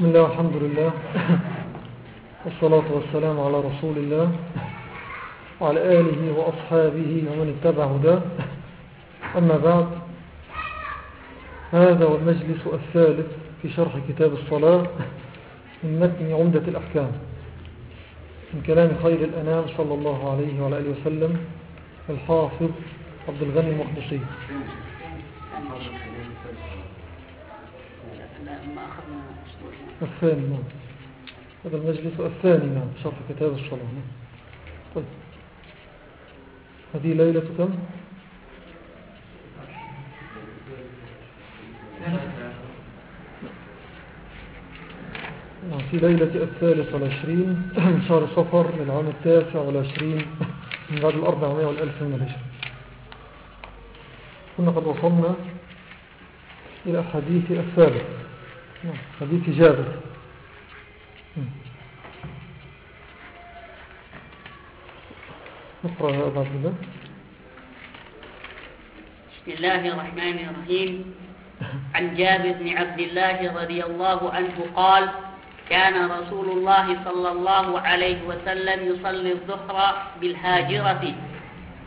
بسم الله والحمد لله. والصلاة والسلام على رسول الله وعلى آله وأصحابه ومن اتبع هداه. أما بعد هذا هو المجلس الثالث في شرح كتاب الصلاة من متن عمدة الأحكام. من كلام خير الأنام صلى الله عليه وعلى آله وسلم الحافظ عبد الغني المقدسي. الثاني نعم هذا المجلس الثاني نعم شرح كتاب الصلاة نعم. طيب هذه ليلة كم؟ نعم في ليلة الثالث والعشرين من شهر صفر للعام التاسع والعشرين من بعد الأربعمائة والألف من الهجرة كنا قد وصلنا إلى حديث الثالث حديث جابر. نقرأ هذا الله. بسم الله الرحمن الرحيم. عن جابر بن عبد الله رضي الله عنه قال كان رسول الله صلى الله عليه وسلم يصلي الظهر بالهاجرة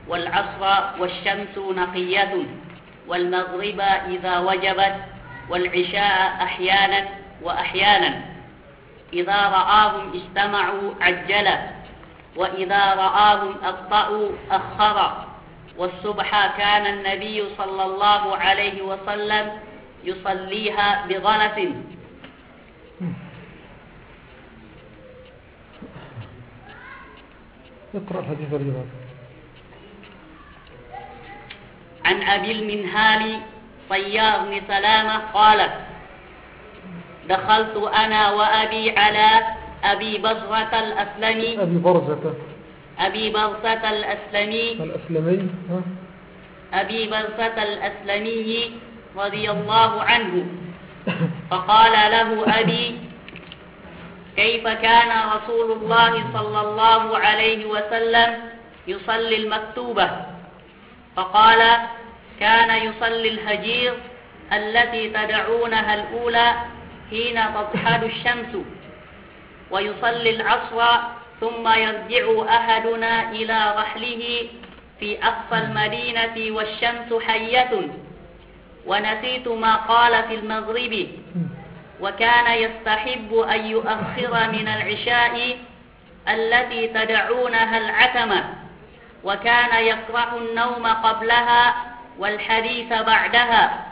والعصر والشمس نقية والمغرب إذا وجبت. والعشاء أحيانا وأحيانا. إذا رآهم اجتمعوا عجل وإذا رآهم أبطأوا أخر. والصبح كان النبي صلى الله عليه وسلم يصليها بغلس اقرأ حديث الرباط عن أبي المنهال طيار بن سلامة قال دخلت أنا وأبي على أبي بصرة الأسلمي. أبي برزة أبي برزة الأسلمي. الأسلمي ها؟ أبي برزة الأسلمي رضي الله عنه. فقال له أبي كيف كان رسول الله صلى الله عليه وسلم يصلي المكتوبة؟ فقال كان يصلي الهجير التي تدعونها الأولى حين تضحل الشمس ويصلي العصر ثم يرجع أحدنا إلى رحله في أقصى المدينة والشمس حية. ونسيت ما قال في المغرب. وكان يستحب أن يؤخر من العشاء التي تدعونها العتمة. وكان يكره النوم قبلها والحديث بعدها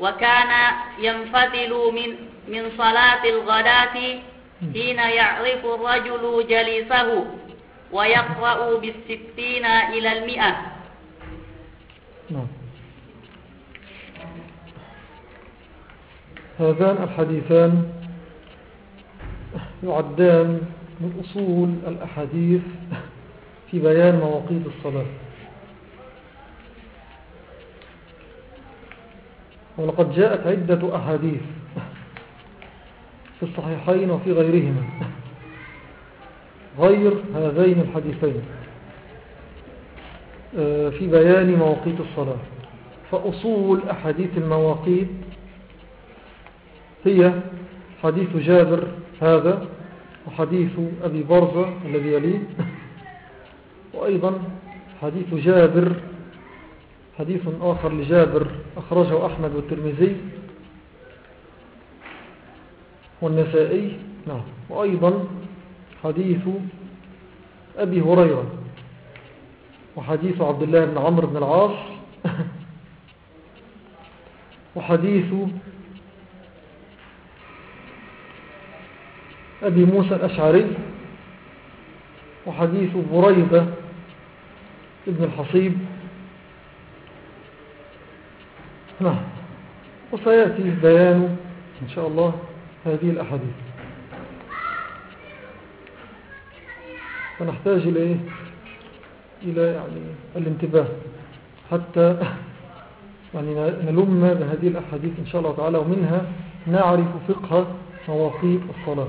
وكان ينفتل من من صلاة الغداة حين يعرف الرجل جليسه ويقرأ بالستين إلى المئة. نعم. هذان الحديثان يعدان من أصول الأحاديث في بيان مواقيت الصلاة. ولقد جاءت عدة أحاديث في الصحيحين وفي غيرهما. غير هذين الحديثين. آه، في بيان مواقيت الصلاة. فأصول أحاديث المواقيت هي حديث جابر هذا وحديث أبي برزة الذي يليه وأيضا حديث جابر حديث آخر لجابر أخرجه أحمد والترمذي والنسائي. نعم. وأيضا حديث أبي هريرة وحديث عبد الله بن عمرو بن العاص. وحديث أبي موسى الأشعري. وحديث بريدة ابن الحصيب. نعم. وسيأتي بيان إن شاء الله هذه الأحاديث. فنحتاج إلى إلى يعني الانتباه حتى يعني نلم بهذه الأحاديث إن شاء الله تعالى ومنها نعرف فقه مواقيت الصلاة.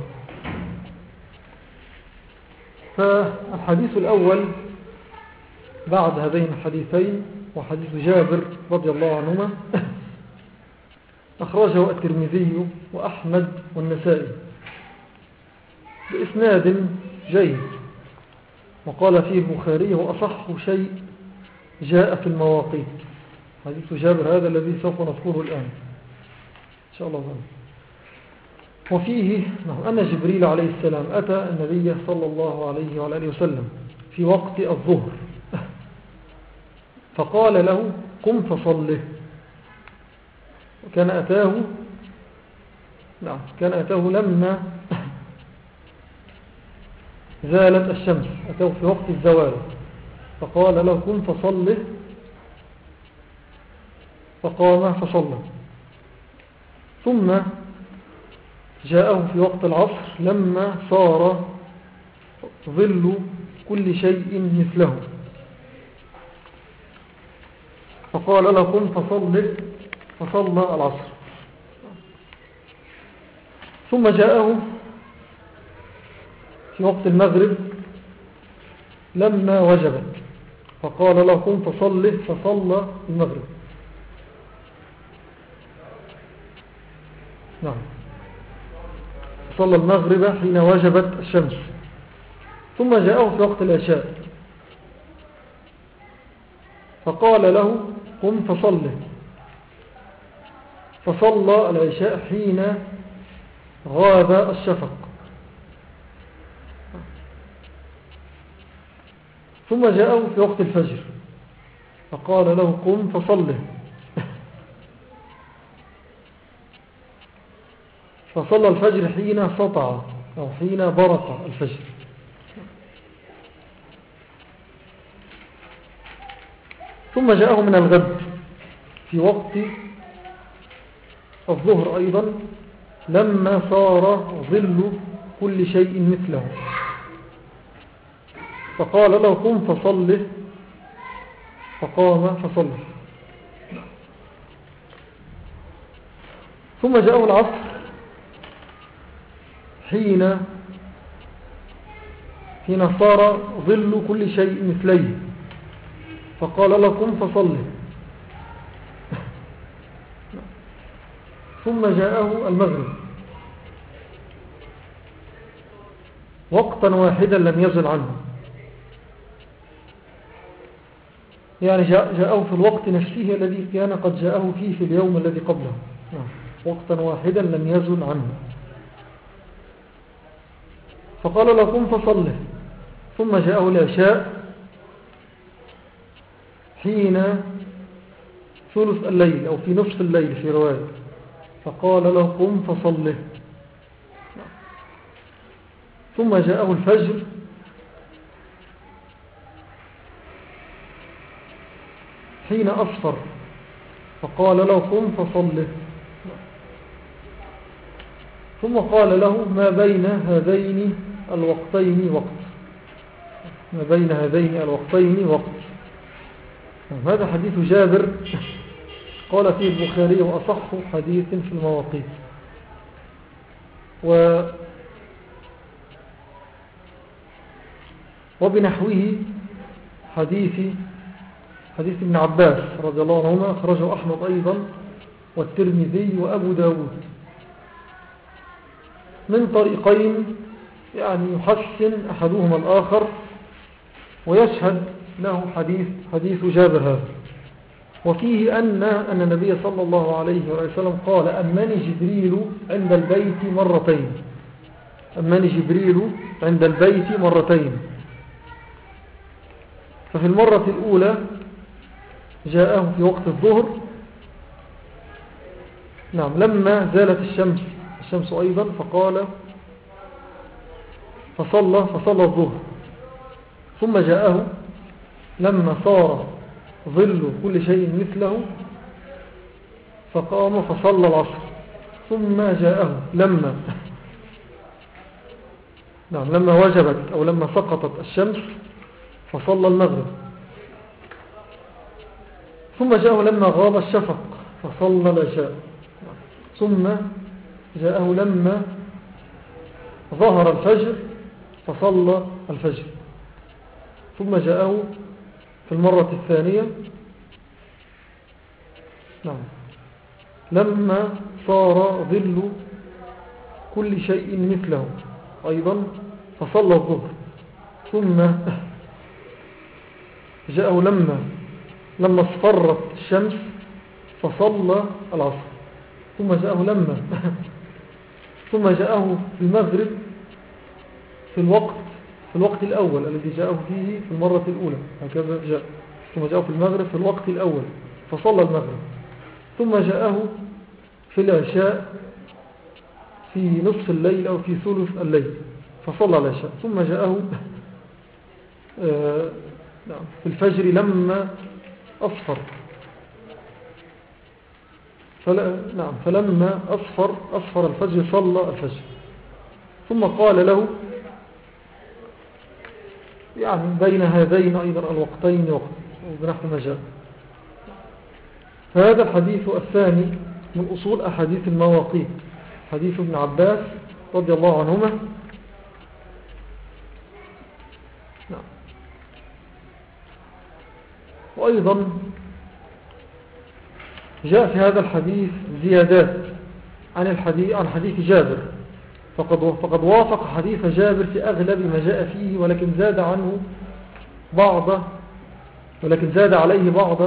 فالحديث الأول بعد هذين الحديثين وحديث جابر رضي الله عنهما أخرجه الترمذي وأحمد والنسائي بإسناد جيد وقال فيه البخاري هو أصح شيء جاء في المواقيت. حديث جابر هذا الذي سوف نذكره الآن. إن شاء الله. ذلك. وفيه نعم، أن جبريل عليه السلام أتى النبي صلى الله عليه وعلى وسلم في وقت الظهر. فقال له قم فصله. وكان أتاه نعم كان أتاه لما زالت الشمس أتاه في وقت الزوال. فقال له قم فصله. فقام فصلى ثم جاءه في وقت العصر لما صار ظل كل شيء مثله. فقال له قم فصل فصلى العصر. ثم جاءه في وقت المغرب لما وجبت فقال له قم فصل فصلى المغرب. نعم. صلى المغرب حين وجبت الشمس. ثم جاءه في وقت العشاء. فقال له قم فصله فصلى العشاء حين غاب الشفق. ثم جاءه في وقت الفجر. فقال له قم فصله فصلى الفجر حين سطع أو حين برق الفجر. ثم جاءه من الغد في وقت الظهر أيضا لما صار ظل كل شيء مثله. فقال له قم فصله فقام فصله ثم جاءه العصر حين حين صار ظل كل شيء مثليه. فقال لكم فصله ثم جاءه المغرب. وقتا واحدا لم يزل عنه. يعني جاءه في الوقت نفسه الذي كان قد جاءه فيه في اليوم الذي قبله. نعم. وقتا واحدا لم يزل عنه. فقال له قم فصله ثم جاءه العشاء حين ثلث الليل أو في نصف الليل في رواية. فقال له قم فصله. ثم جاءه الفجر. حين أصفر فقال له قم فصله. ثم قال له ما بين هذين الوقتين وقت. ما بين هذين الوقتين وقت. هذا حديث جابر. قال فيه البخاري وأصح حديث في المواقيت. و وبنحوه حديث حديث ابن عباس رضي الله عنهما أخرجه أحمد أيضا والترمذي وأبو داود. من طريقين يعني يحسن أحدهما الآخر ويشهد له حديث, حديث جابر هذا. وفيه أن, أن النبي صلى الله عليه وسلم قال أمني جبريل عند البيت مرتين. أمني جبريل عند البيت مرتين. ففي المرة الأولى جاءه في وقت الظهر. نعم لما زالت الشمس الشمس أيضا فقال فصلى فصلى الظهر. ثم جاءه لما صار ظل كل شيء مثله فقام فصلى العصر. ثم جاءه لما نعم لما وجبت أو لما سقطت الشمس فصلى المغرب. ثم جاءه لما غاب الشفق فصلى العشاء. ثم جاءه لما ظهر الفجر فصلى الفجر. ثم جاءه في المرة الثانية. نعم. لما صار ظل كل شيء مثله أيضا فصلى الظهر. ثم جاءه لما لما اصفرت الشمس فصلى العصر. ثم جاءه لما. ثم جاءه المغرب في الوقت في الوقت الأول الذي جاءه فيه في المرة الأولى هكذا جاء. ثم جاءه في المغرب في الوقت الأول فصلى المغرب. ثم جاءه في العشاء في نصف الليل أو في ثلث الليل فصلى العشاء. ثم جاءه آه، نعم، في الفجر لما أصفر فلا نعم فلما أصفر أصفر الفجر صلى الفجر. ثم قال له يعني بين هذين أيضا الوقتين وقت بنحو ما جاء فهذا الحديث الثاني من أصول أحاديث المواقيت. حديث ابن عباس رضي الله عنهما. نعم. وأيضا جاء في هذا الحديث زيادات عن الحديث عن حديث جابر. فقد فقد وافق حديث جابر في أغلب ما جاء فيه ولكن زاد عنه بعض ولكن زاد عليه بعض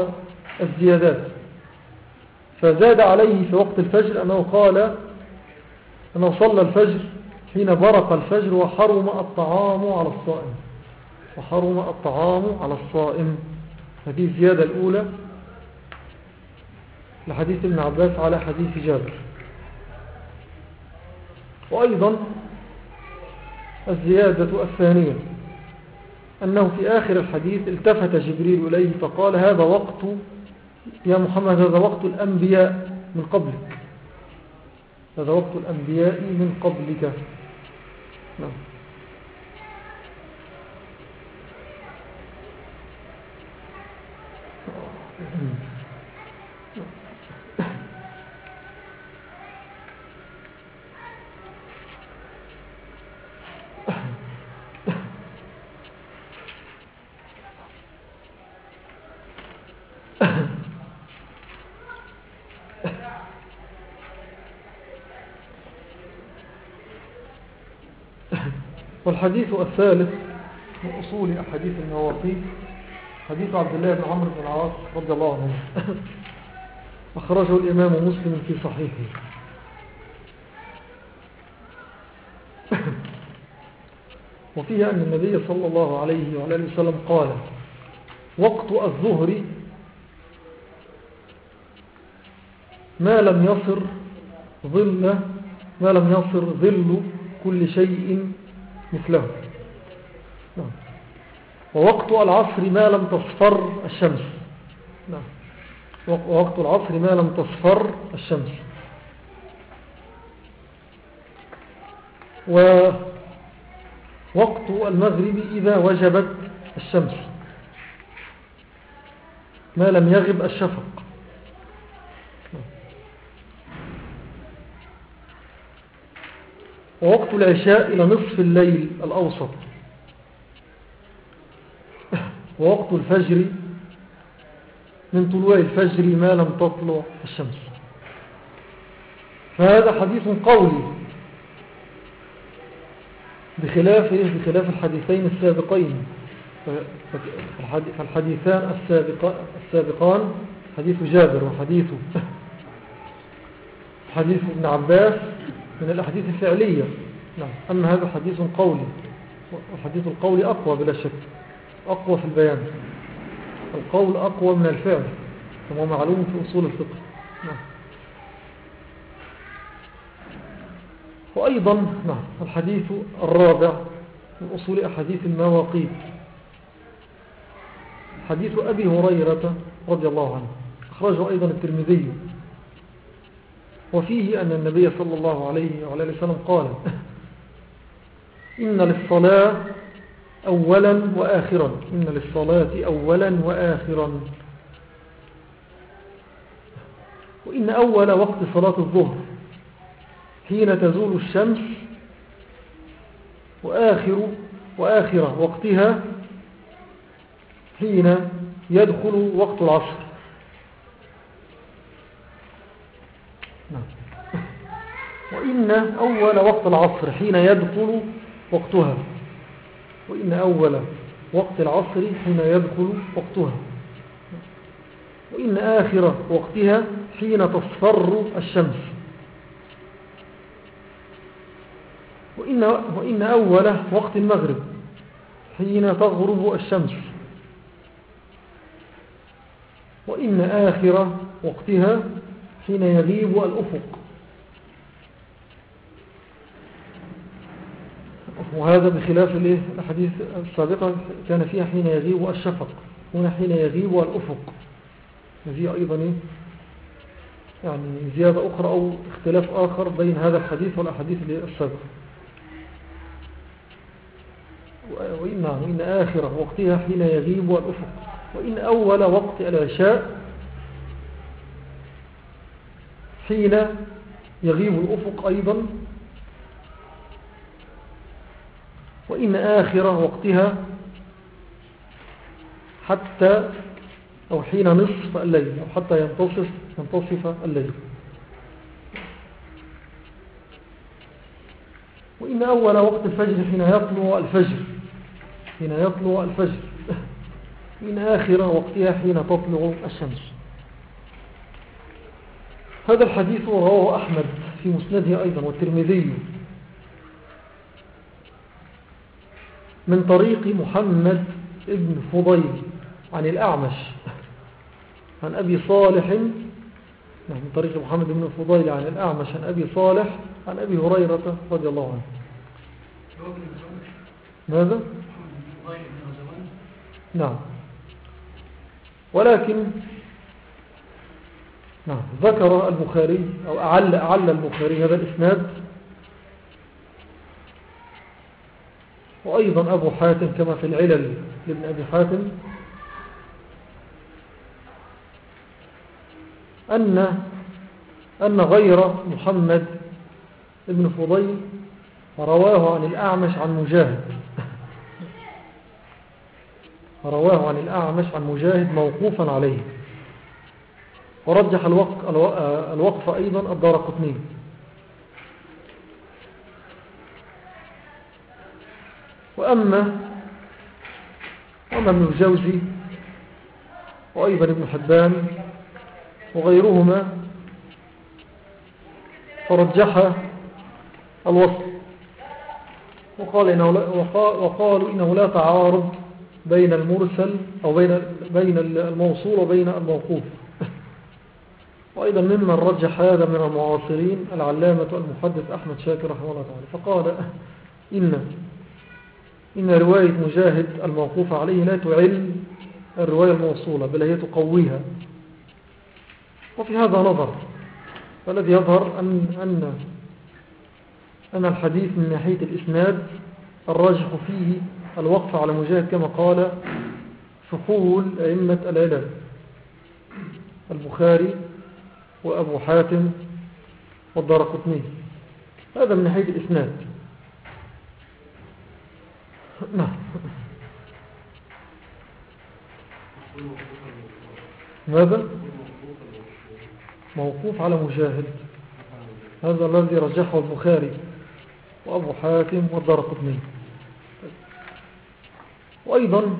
الزيادات. فزاد عليه في وقت الفجر أنه قال أنه صلى الفجر حين برق الفجر وحرم الطعام على الصائم. وحرم الطعام على الصائم. هذه الزيادة الأولى لحديث ابن عباس على حديث جابر. وأيضا الزيادة الثانية أنه في آخر الحديث التفت جبريل إليه فقال هذا وقت يا محمد هذا وقت الأنبياء من قبلك. هذا وقت الأنبياء من قبلك. نعم. والحديث الثالث من أصول أحاديث النواقيت حديث عبد الله بن عمرو بن العاص رضي الله عنه. أخرجه الإمام مسلم في صحيحه. وفيها أن النبي صلى الله عليه وعلى وسلم قال وقت الظهر ما لم يصر ظل ما لم يصر ظل كل شيء مثله نعم. ووقت العصر ما لم تصفر الشمس. نعم. ووقت العصر ما لم تصفر الشمس. ووقت المغرب إذا وجبت الشمس. ما لم يغب الشفق. ووقت العشاء إلى نصف الليل الأوسط. ووقت الفجر من طلوع الفجر ما لم تطلع الشمس. فهذا حديث قولي. بخلاف بخلاف الحديثين السابقين. فالحديثان السابقان حديث جابر وحديث حديث ابن عباس من الأحاديث الفعلية. نعم. أما هذا حديث قولي. والحديث القولي أقوى بلا شك. أقوى في البيان. القول أقوى من الفعل. كما معلوم في أصول الفقه. نعم. وأيضا نعم الحديث الرابع من أصول أحاديث المواقيت. حديث أبي هريرة رضي الله عنه. أخرجه أيضا الترمذي. وفيه أن النبي صلى الله عليه وعلى وسلم قال إن للصلاة أولا وآخرا. إن للصلاة أولا وآخرا. وإن أول وقت صلاة الظهر حين تزول الشمس وآخر وآخر وقتها حين يدخل وقت العصر نعم. وإن أول وقت العصر حين يدخل وقتها. وإن أول وقت العصر حين يدخل وقتها. وإن آخر وقتها حين تصفر الشمس. وإن, وإن أول وقت المغرب حين تغرب الشمس. وإن آخر وقتها حين يغيب الأفق. وهذا بخلاف الحديث السابقة كان فيها حين يغيب الشفق هنا حين يغيب الأفق. هذه أيضا يعني زيادة أخرى أو اختلاف آخر بين هذا الحديث والأحاديث السابقة. وإن, وإن آخر وقتها حين يغيب الأفق. وإن أول وقت العشاء حين يغيب الأفق أيضا وإن آخر وقتها حتى أو حين نصف الليل أو حتى ينتصف, ينتصف الليل. وإن أول وقت الفجر حين يطلع الفجر. حين يطلع الفجر. وإن آخر وقتها حين تطلع الشمس. هذا الحديث رواه أحمد في مسنده أيضا والترمذي من طريق محمد ابن فضيل عن الأعمش عن أبي صالح نعم، من طريق محمد بن فضيل عن الأعمش عن أبي صالح عن أبي هريرة رضي الله عنه ماذا؟ نعم ولكن نعم ذكر البخاري أو أعل, أعل البخاري هذا الإسناد وأيضا أبو حاتم كما في العلل لابن أبي حاتم أن, أن غير محمد ابن فضيل رواه عن الأعمش عن مجاهد. رواه عن الأعمش عن مجاهد موقوفا عليه. ورجح الوقف, أيضا الدار قطنين وأما وأما ابن الجوزي وأيضا ابن حبان وغيرهما فرجح الوصف وقال إنه وقالوا إنه لا تعارض بين المرسل أو بين, بين الموصول وبين الموقوف. وأيضا ممن رجح هذا من المعاصرين العلامة المحدث أحمد شاكر رحمه الله تعالى. فقال إن إن رواية مجاهد الموقوف عليه لا تعل الرواية الموصولة بل هي تقويها. وفي هذا نظر فالذي يظهر أن, أن, أن الحديث من ناحية الإسناد الراجح فيه الوقف على مجاهد كما قال فقول أئمة العلم البخاري وأبو حاتم والدار قطني. هذا من ناحية الإسناد. نعم. ماذا؟ موقوف على مجاهد. هذا الذي رجحه البخاري وأبو حاتم والدار قطني. وأيضا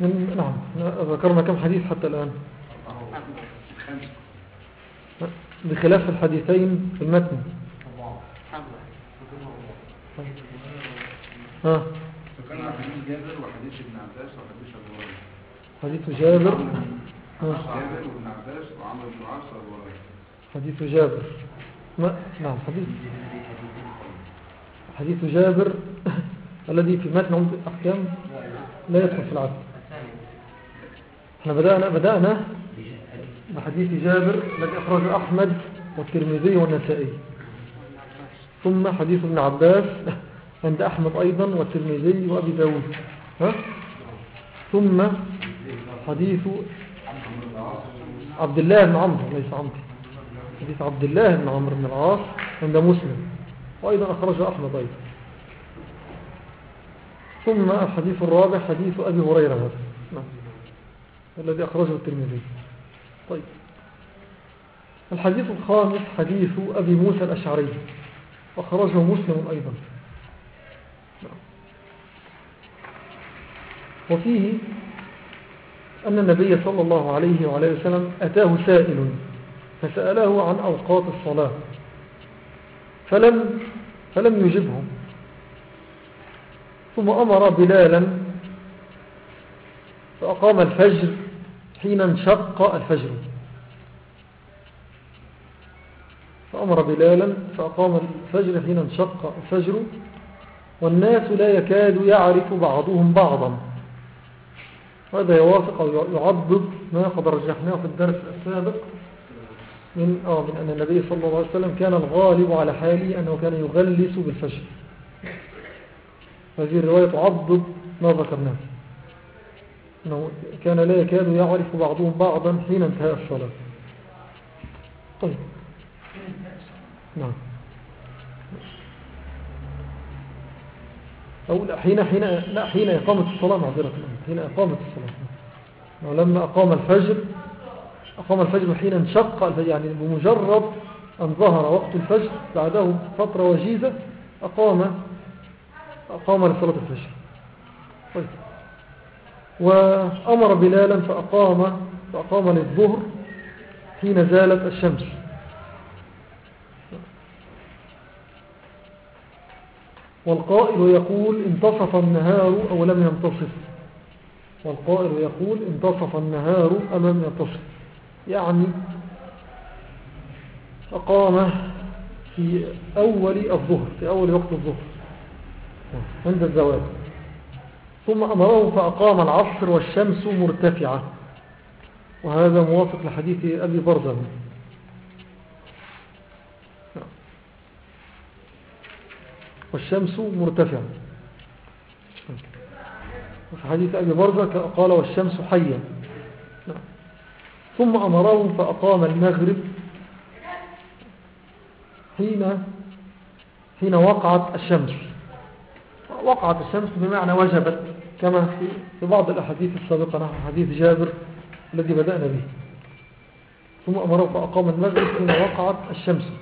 من نعم ذكرنا كم حديث حتى الآن. بخلاف الحديثين في المتن. ها؟ حديث جابر. وحديث ابن عباس وحديث ابو حديث جابر. جابر وابن عباس وعمر بن العاص حديث جابر ما نعم حديث. حديث جابر الذي في متن عمد الأحكام لا يدخل في العدل إحنا بدأنا بدأنا بحديث جابر الذي أخرج أحمد والترمذي والنسائي. ثم حديث ابن عباس عند أحمد أيضا والترمذي وأبي داود. ها؟ ثم حديث عبد الله بن عمرو ليس عمرو. حديث عبد الله بن عمرو بن العاص عند مسلم. وأيضا أخرجه أحمد أيضا. ثم الحديث الرابع حديث أبي هريرة. نعم الذي أخرجه الترمذي. طيب. الحديث الخامس حديث أبي موسى الأشعري أخرجه مسلم أيضا. وفيه أن النبي صلى الله عليه وعليه وسلم أتاه سائل فسأله عن أوقات الصلاة فلم, فلم يجبه ثم أمر بلالا فأقام الفجر حين انشق الفجر. فأمر بلالا فأقام الفجر حين انشق الفجر والناس لا يكاد يعرف بعضهم بعضا. هذا يوافق أو يعضد ما قد رجحناه في الدرس السابق من, آه من أن النبي صلى الله عليه وسلم كان الغالب على حاله أنه كان يغلس بالفجر. هذه الرواية تعضد ما ذكرناه. أنه كان لا يكاد يعرف بعضهم بعضا حين انتهى الصلاة. طيب. نعم. أو لا حين حين لا حين إقامة الصلاة معذرة حين إقامة الصلاة. ولما أقام الفجر أقام الفجر حين انشق يعني بمجرد أن ظهر وقت الفجر بعده فترة وجيزة أقام أقام لصلاة الفجر. طيب. وأمر بلالا فأقام فأقام للظهر حين زالت الشمس. والقائل يقول انتصف النهار أو لم ينتصف. والقائل يقول انتصف النهار أم لم ينتصف. يعني أقام في أول الظهر في أول وقت الظهر. عند الزواج. ثم أمره فأقام العصر والشمس مرتفعة. وهذا موافق لحديث أبي برزة. والشمس مرتفعة. وفي حديث أبي برزة قال والشمس حية. ثم أمره فأقام المغرب حين حين وقعت الشمس. وقعت الشمس بمعنى وجبت. كما في بعض الأحاديث السابقة نحو حديث جابر الذي بدأنا به. ثم أمره فأقام المغرب حين وقعت الشمس.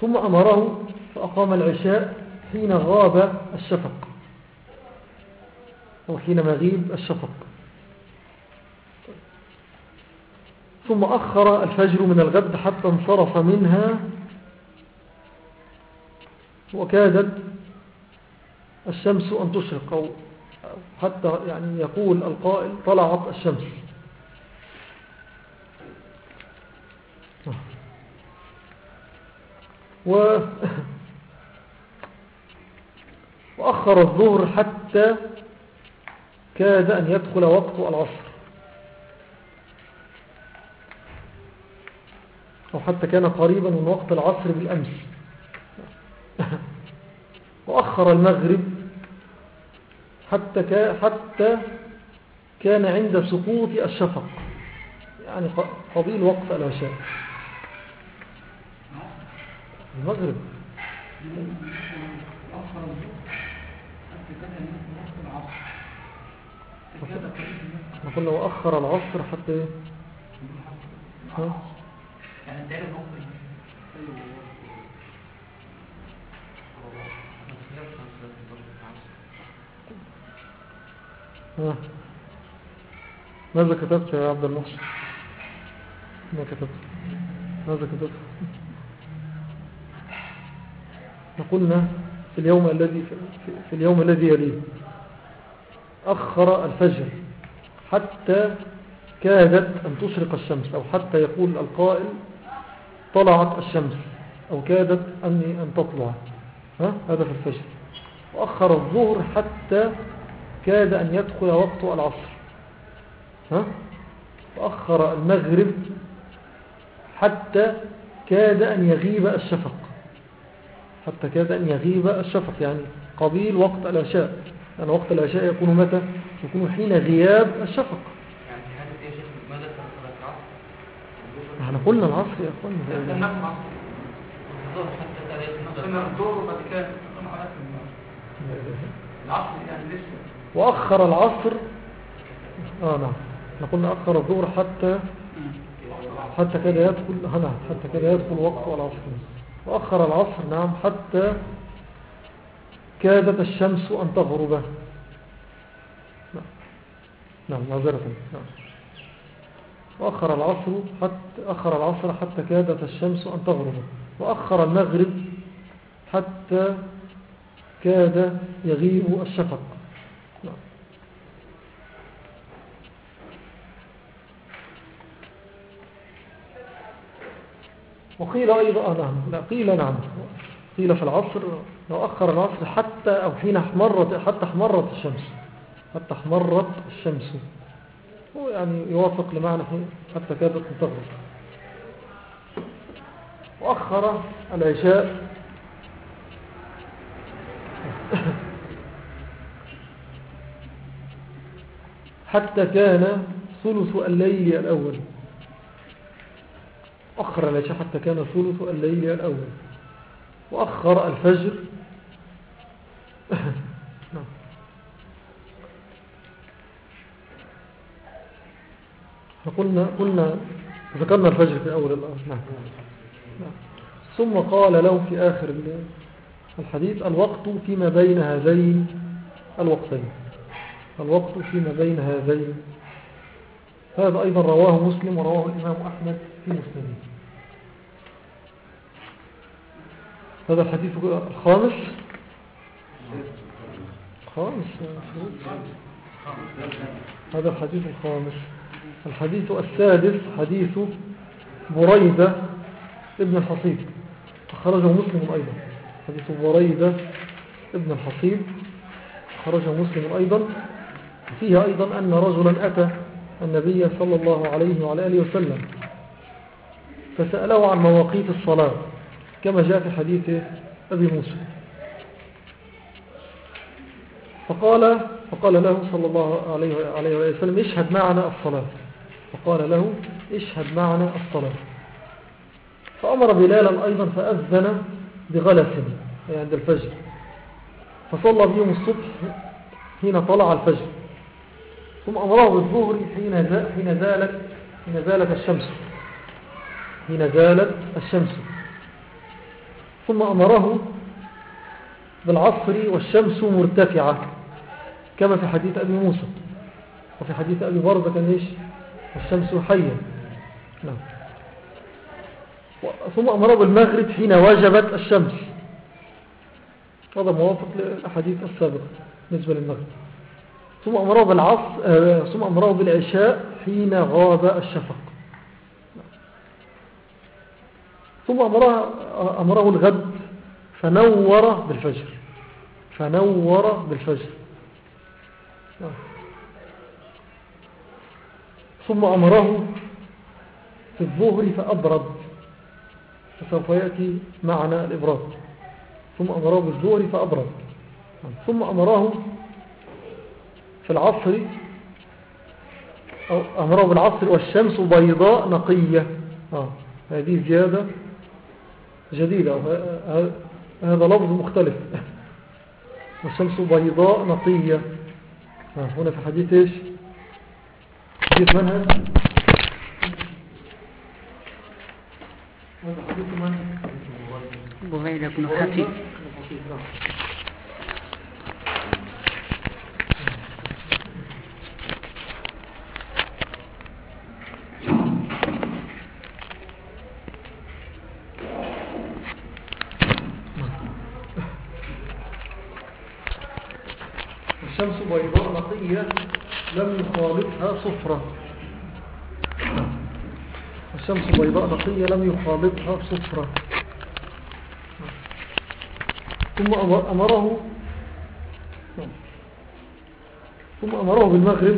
ثم أمره فأقام العشاء حين غاب الشفق. أو حين مغيب الشفق. ثم أخر الفجر من الغد حتى انصرف منها وكادت الشمس أن تشرق أو حتى يعني يقول القائل طلعت الشمس. و وأخر الظهر حتى كاد أن يدخل وقت العصر. أو حتى كان قريبا من وقت العصر بالأمس. وأخر المغرب حتى, حتى كان عند سقوط الشفق. يعني قبيل وقت العشاء. المغرب. ما قلنا وأخر العصر حتى إيه؟ ها ها؟ ماذا كتبت يا عبد المحسن ما كتبت. ماذا كتبت؟ قلنا في اليوم الذي في اليوم الذي يليه أخر الفجر حتى كادت أن تشرق الشمس أو حتى يقول القائل طلعت الشمس أو كادت أني أن تطلع ها؟ هذا في الفجر. وأخر الظهر حتى كاد أن يدخل وقت العصر. ها؟ وأخر المغرب حتى كاد أن يغيب الشفق. حتى كاد أن يغيب الشفق يعني قبيل وقت العشاء. يعني وقت العشاء يكون متى؟ يكون حين غياب الشفق. يعني هذا يا شيخ ماذا العصر؟ إحنا قلنا العصر يا اخوانا العصر يعني لسه. وأخر العصر. آه نعم. إحنا قلنا أخر الظهر حتى حتى كده يدخل هنا حتى كده يدخل وقت العصر. وأخر العصر نعم حتى كادت الشمس أن تغرب. نعم نعم معذرة. نعم. وأخر العصر حتى أخر العصر حتى كادت الشمس أن تغرب. وأخر المغرب حتى كاد يغيب الشفق نعم وقيل أيضا آه، نعم. لا قيل نعم. قيل في العصر لو أخر العصر حتى أو حين احمرت حتى احمرت الشمس. حتى احمرت الشمس. هو يعني يوافق لمعنى حتى كادت تغرب وأخر العشاء. حتى كان ثلث الليل الأول. أخر العشاء حتى كان ثلث الليل الأول. وأخر الفجر. نعم. قلنا, ذكرنا الفجر في أول الأمر. نعم. ثم قال له في آخر الحديث الوقت فيما بين هذين الوقتين. الوقت فيما بين هذين. هذا أيضا رواه مسلم ورواه الإمام أحمد في مسلمين هذا الحديث الخامس؟ خامس هذا الحديث الخامس. الحديث السادس حديث بريدة ابن الحصيب. أخرجه مسلم أيضا. حديث بريدة ابن الحصيب. أخرجه مسلم أيضا. فيه أيضا أن رجلا أتى النبي صلى الله عليه وعلى آله وسلم فسأله عن مواقيت الصلاة. كما جاء في حديث أبي موسى. فقال, فقال له صلى الله عليه وآله وسلم اشهد معنا الصلاة. فقال له اشهد معنا الصلاة. فأمر بلالا أيضا فأذن بغلس عند الفجر. فصلى بهم الصبح حين طلع الفجر. ثم أمره بالظهر حين حين زالت حين زالت الشمس. حين زالت الشمس. ثم أمره بالعصر والشمس مرتفعة كما في حديث أبي موسى. وفي حديث أبي برزة كان إيش؟ والشمس حية. نعم. ثم أمره بالمغرب حين وجبت الشمس. هذا موافق للأحاديث السابقة بالنسبة للمغرب. ثم أمره بالعصر آه، ثم أمره بالعشاء حين غاب الشفق. ثم أمره, أمره الغد. فنور بالفجر. فنور بالفجر. ثم أمره في الظهر فأبرد. فسوف يأتي معنا الإبراد. ثم أمره بالظهر فأبرد. ثم أمره في العصر أمره بالعصر والشمس بيضاء نقية. آه. هذه زيادة. جديدة. هذا لفظ مختلف. والشمس بيضاء نقية. آه. هنا في حديث إيش؟ حديث من هذا حديث من بغير بن خفيف الشمس بيضاء نقية لم يخالطها صفرة الشمس بيضاء نقية لم يخالطها صفرة ثم أمره ثم أمره بالمغرب.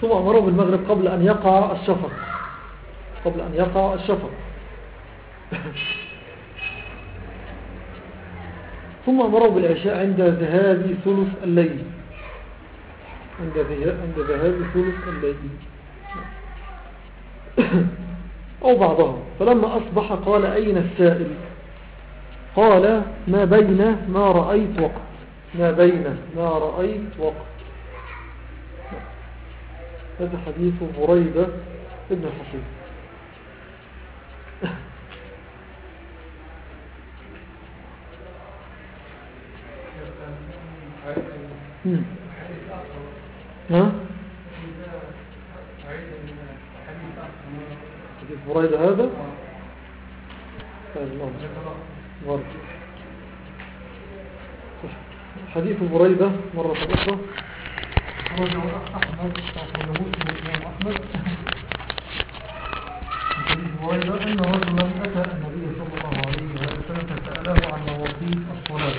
ثم أمره بالمغرب قبل أن يقع الشفق. قبل أن يقع الشفق. ثم أمره بالعشاء عند ذهاب ثلث الليل. عند ذهاب ثلث الليل. أو بعضها فلما أصبح قال أين السائل؟ قال ما بين ما رأيت وقت. ما بين ما رأيت وقت. هذا حديث بريدة ابن الحصيب ها؟ حديث بريدة هذا؟ طيب، حديث بريدة مرة أخرى. رجع أحمد أخرجه مسلم أحمد بريدة أن رجلا أتى النبي صلى الله عليه وسلم فسأله عن مواقيت الصلاة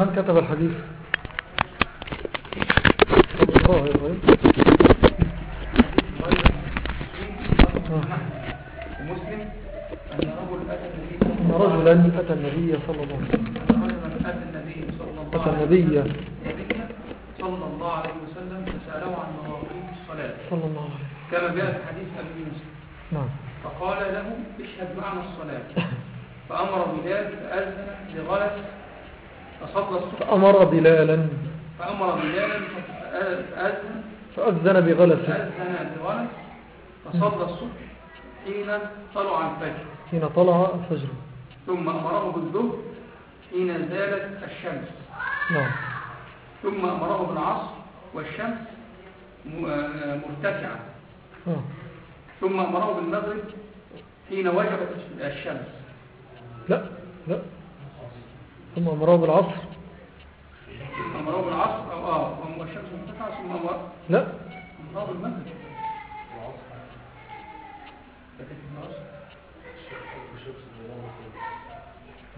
من كتب الحديث؟ الله يا أن رجلا أتى النبي صلى الله عليه وسلم. أتى النبي صلى الله عليه وسلم فسأله عن مواقيت الصلاة. صلى الله عليه وسلم كما جاء في حديث أبي مسلم نعم. فقال له اشهد معنا الصلاة. فأمر بلال فأذن لغلس فأمر بلالا. فأمر بلالا فأذن. فأذن بغلس. فأذن لغلس فصلى الصبح حين طلع الفجر. حين طلع الفجر. ثم أمره بالظهر حين زالت الشمس. نعم. ثم أمره بالعصر والشمس مرتفعة. آه. ثم أمره بالمغرب حين وجبت الشمس. لا لا. ثم أمره بالعصر ثم أمره بالعصر أو آه والشمس مرتفعة ثم أمره لا. أمره بالمغرب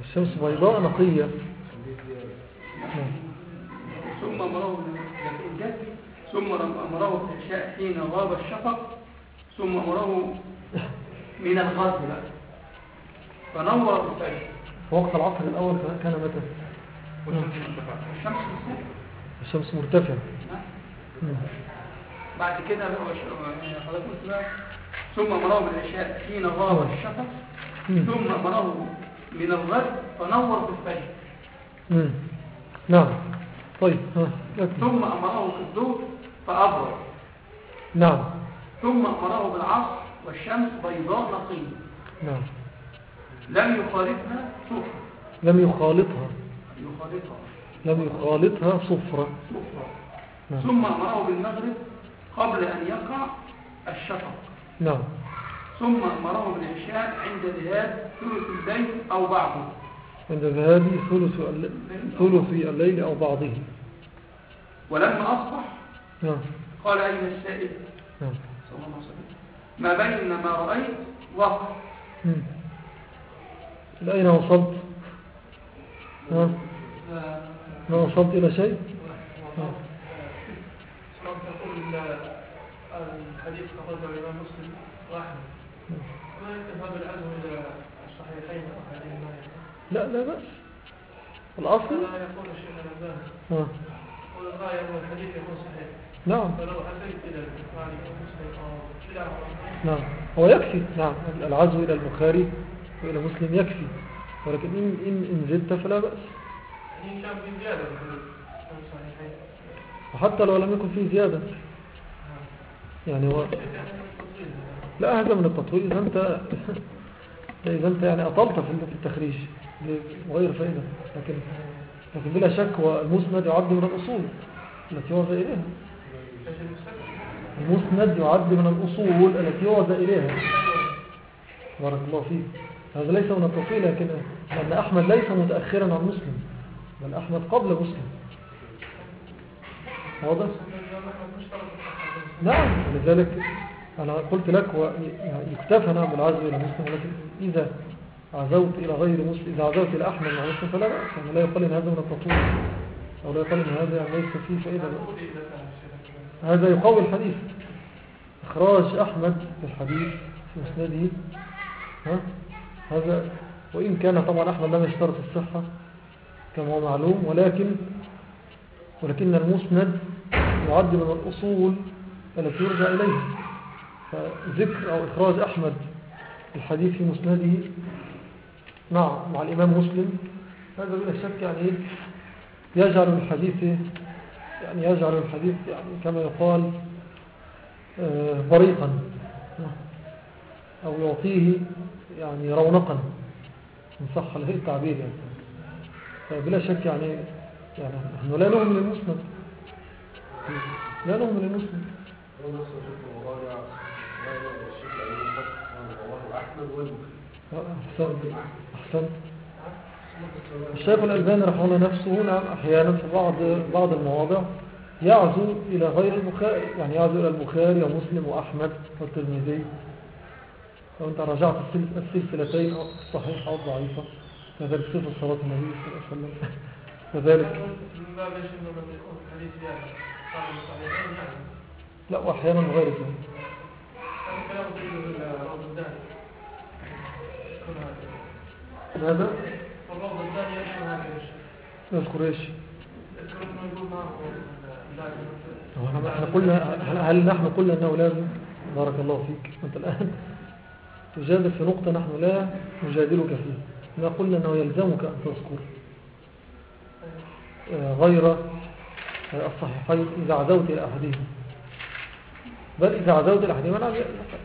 الشمس بيضاء نقية. ثم أمره ثم أمره بالعشاء حين غاب الشفق ثم أمره من الغد بقى فنور بالفجر وقت العصر الأول كان متى؟ الشمس مرتفعة. نعم. بعد كده بقى ثم أمره بالعشاء حين غاب الشفق. مم. ثم أمره من الغد فنور بالفجر. نعم. طيب ها. ثم أمره في الظهر فأبرد. نعم. ثم أمره بالعصر والشمس بيضاء نقية نعم. لم يخالطها صفر لم يخالطها. يخالطها. لم يخالطها صفرة. صفرة. نعم. ثم أمره بالمغرب قبل أن يقع الشفق. نعم. ثم أمره بالعشاء عند ذهاب ثلث الليل أو بعضه عند ذهاب ثلث ثلث الليل أو بعضه ولما أصبح نعم. قال أين السائل؟ نعم. ما بين ما رأيت وقع. مم. إلى أين وصلت؟ ها؟ ما وصلت إلى شيء؟ الحديث الإمام مسلم ما إلى الصحيحين لا لا بأس. الأصل؟ لا يقول الشيخ الألباني. والغاية الحديث يكون صحيح نعم. فلو أتيت إلى البخاري نعم. هو يكفي. نعم. العزو إلى البخاري. وإلى مسلم يكفي. ولكن إن, إن, إن زدت فلا بأس. وحتى لو لم يكن فيه زيادة. يعني هو لا هذا من التطويل إذا أنت إذا أنت يعني أطلت في التخريج وغير فائدة. لكن لكن بلا شك هو المسند يعد من الأصول التي يوضع إليها. المسند يعد من الأصول التي يوضع إليها. بارك الله فيك. هذا ليس من التطويل لكن لأن أحمد ليس متأخرا عن مسلم بل أحمد قبل مسلم. واضح؟ نعم لذلك أنا قلت لك يكتفى نعم بالعزو إلى مسلم ولكن إذا عزوت إلى غير مسلم إذا عزوت إلى أحمد مع مسلم فلا بأس يعني لا يقال إن هذا من التطويل أو لا يقال إن هذا يعني ليس فيه فائدة. هذا يقوي الحديث. إخراج أحمد في الحديث في مسنده ها؟ هذا وإن كان طبعا أحمد لم يشترط الصحة كما هو معلوم ولكن ولكن المسند يعد من الأصول التي يرجع إليها فذكر أو إخراج أحمد الحديث في مسنده مع مع الإمام مسلم هذا بلا شك يعني؟ يجعل الحديث يعني يجعل الحديث يعني كما يقال آه، بريقا أو يعطيه يعني رونقا إن صح له التعبير يعني؟ فبلا شك يعني يعني نحن لا نؤمن للمسند لا نؤمن للمسند أحسنت. أحسنت الشيخ الألباني رحمه الله نفسه نعم أحيانا في بعض بعض المواضع يعزو إلى غير البخاري يعني يعزو إلى البخاري ومسلم وأحمد والترمذي. لو أنت رجعت السلسلتين الصحيحة أو الضعيفة كذلك صفة صلاة النبي صلى الله عليه وسلم. كذلك انه لا وأحيانا غير ذلك هذا هذا إيش؟ انه هل, نحن قلنا أنه لازم؟ بارك الله فيك. أنت الآن تجادل في نقطة نحن لا نجادلك فيها ما قلنا أنه يلزمك أن تذكر آه، غير آه، الصحيحين إذا عزوت إلى أحدهما بل إذا عزوت إلى أحدهما نعم،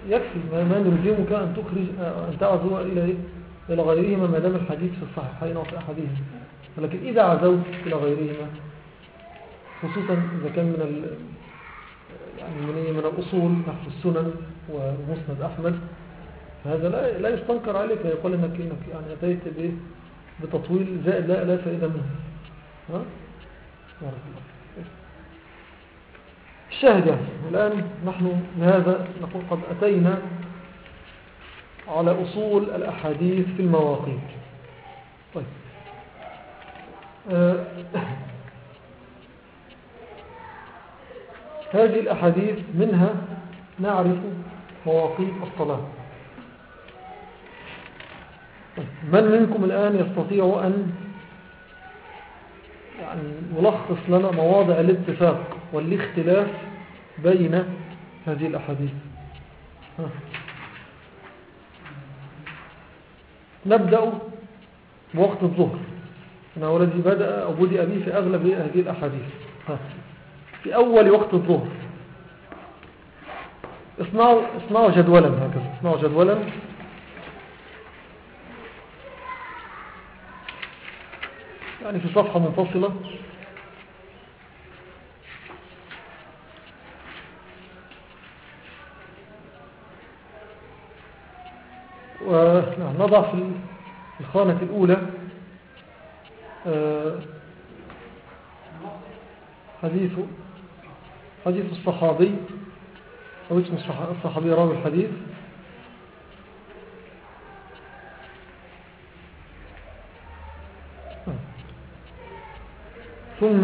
يكفي ما نلزمك أن تخرج آه، أن تعزو إلى؟ إلى غيرهما ما دام الحديث في الصحيحين أو في أحدهما ولكن إذا عزوت إلى غيرهما خصوصا إذا كان من يعني؟ من الأصول نحو السنن ومسند أحمد فهذا لا لا يستنكر عليك يقول إنك إنك يعني أتيت بإيه؟ بتطويل زائد لا لا فائدة منه. ها؟ الشاهد يعني. الآن نحن لهذا نقول قد أتينا على أصول الأحاديث في المواقيت. طيب. آه، هذه الأحاديث منها نعرف مواقيت الصلاة. من منكم الآن يستطيع أن يعني يلخص لنا مواضع الاتفاق والاختلاف بين هذه الأحاديث. نبدأ بوقت الظهر. أنه الذي بدأ أو بدأ به في أغلب هذه الأحاديث. في أول وقت الظهر. اصنعوا, اصنعوا جدولا هكذا. اصنعوا جدولا يعني في صفحة منفصلة. ونضع في الخانة الأولى آه، حديث حديث الصحابي أو اسم الصح- الصحابي راوي الحديث. ثم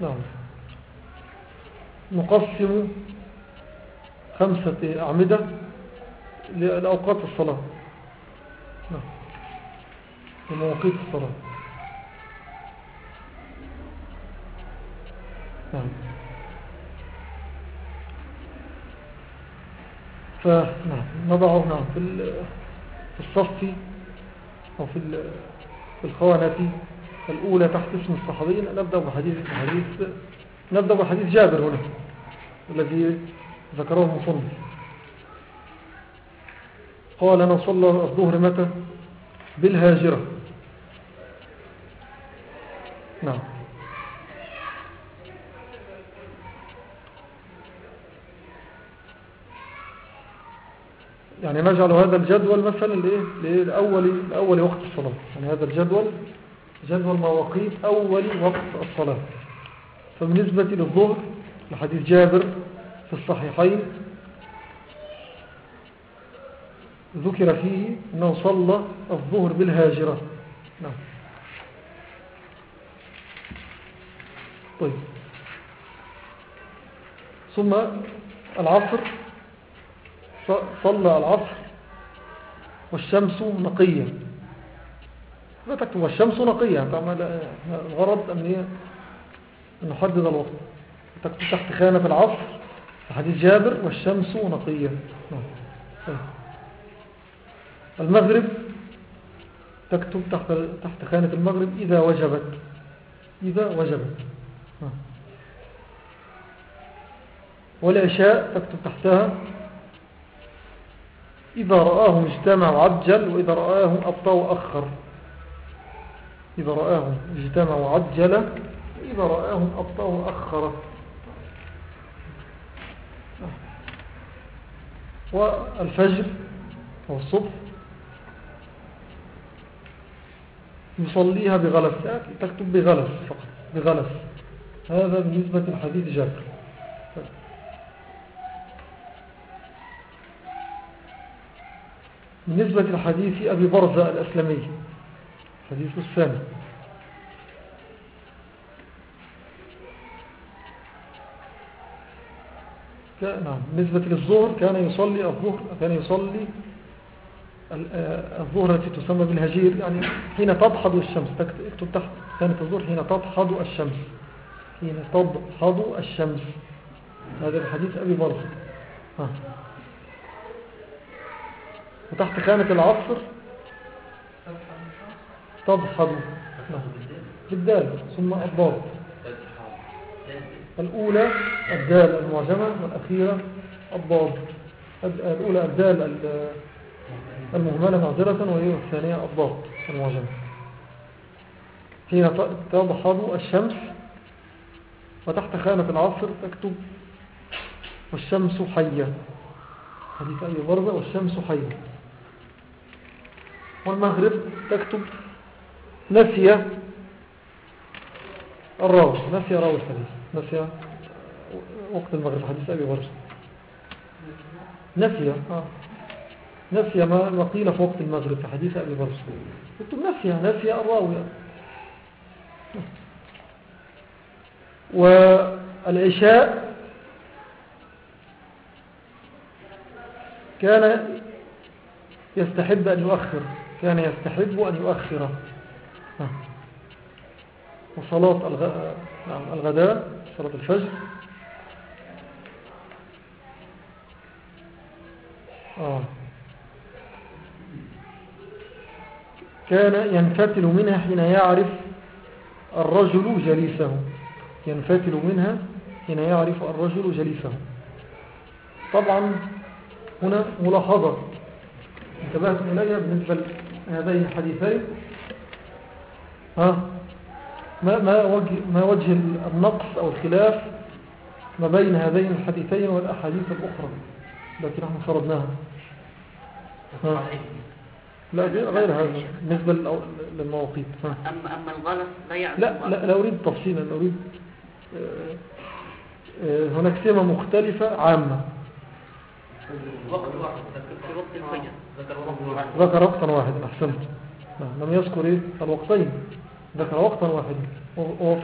نعم. نقسم خمسة أعمدة لأوقات الصلاة. نعم. لمواقيت الصلاة. نعم. فنعم نضعه نعم في ال- في الصف أو في ال- في الخانة الأولى تحت اسم الصحابي نبدأ بحديث حديث نبدأ بحديث جابر هنا الذي ذكره المصنف قال أنا صلى الظهر متى؟ بالهاجرة. نعم. يعني نجعل هذا الجدول مثلا؟ لأول لأول وقت الصلاة. يعني هذا الجدول جدول مواقيت أول وقت الصلاة. فبالنسبة للظهر لحديث جابر في الصحيحين ذكر فيه أنه صلى الظهر بالهاجرة. نعم. طيب. ثم العصر. صلى العصر والشمس نقية. لا تكتب والشمس نقية الغرض أن نحدد الوقت تكتب تحت خانة العصر حديث جابر والشمس نقية. المغرب تكتب تحت تحت خانة المغرب إذا وجبت إذا وجبت. والعشاء تكتب تحتها إذا رآهم اجتمع وعجل وإذا رآهم أبطى وأخر إذا رآهم اجتمع وعجل وإذا رآهم أبطى وأخر. والفجر والصبح يصليها بغلس. تكتب بغلس فقط بغلس. هذا بالنسبة للحديث جابر. بالنسبة لحديث أبي برزة الأسلمي. حديث الثاني نعم. بالنسبة للظهر كان يصلي الظهر كان يصلي آه، الظهر التي تسمى بالهجير يعني حين تضحض الشمس. اكتب تحت. كانت الظهر حين تضحض الشمس. حين تضحض الشمس. هذا الحديث أبي برزة. ها. وتحت خانة العصر تضحض بالدال ثم الضاد الأولى الدال المعجمة والأخيرة الضاد الأولى الدال المهملة معذرة وهي الثانية الضاد المعجمة. حين تضحض الشمس وتحت خانة العصر تكتب والشمس حية. حديث أي برزة والشمس حية. والمغرب تكتب نسي الراوي نسي راوي الحديث نسي وقت المغرب. حديث أبي برزة نسي. آه. نسي ما قيل في وقت المغرب. في حديث أبي برزة قلت نسي. نسي الراوي. والعشاء كان يستحب أن يؤخر. كان يستحب أن يؤخر. وصلاة نعم، الغداء صلاة الفجر. آه. كان ينفتل منها حين يعرف الرجل جليسه. ينفتل منها حين يعرف الرجل جليسه. طبعا هنا ملاحظة. انتبهتم إليها؟ بالنسبة لهذين الحديثين. ها؟ ما, ما, وجه, ما وجه النقص أو الخلاف ما بين هذين الحديثين والأحاديث الأخرى التي نحن فرضناها. ها. لا غير هذا بالنسبة للمواقيت. أما, أما الغلط لا يعرف لا, لا, لا أريد تفصيلا أريد آه، آه، هناك سمة مختلفة عامة. وقت واحد ذكر وقت واحد ذكر وقتا واحدا أحسنت. نعم، لم يذكر الوقتين. ذكر وقتا واحدا وهو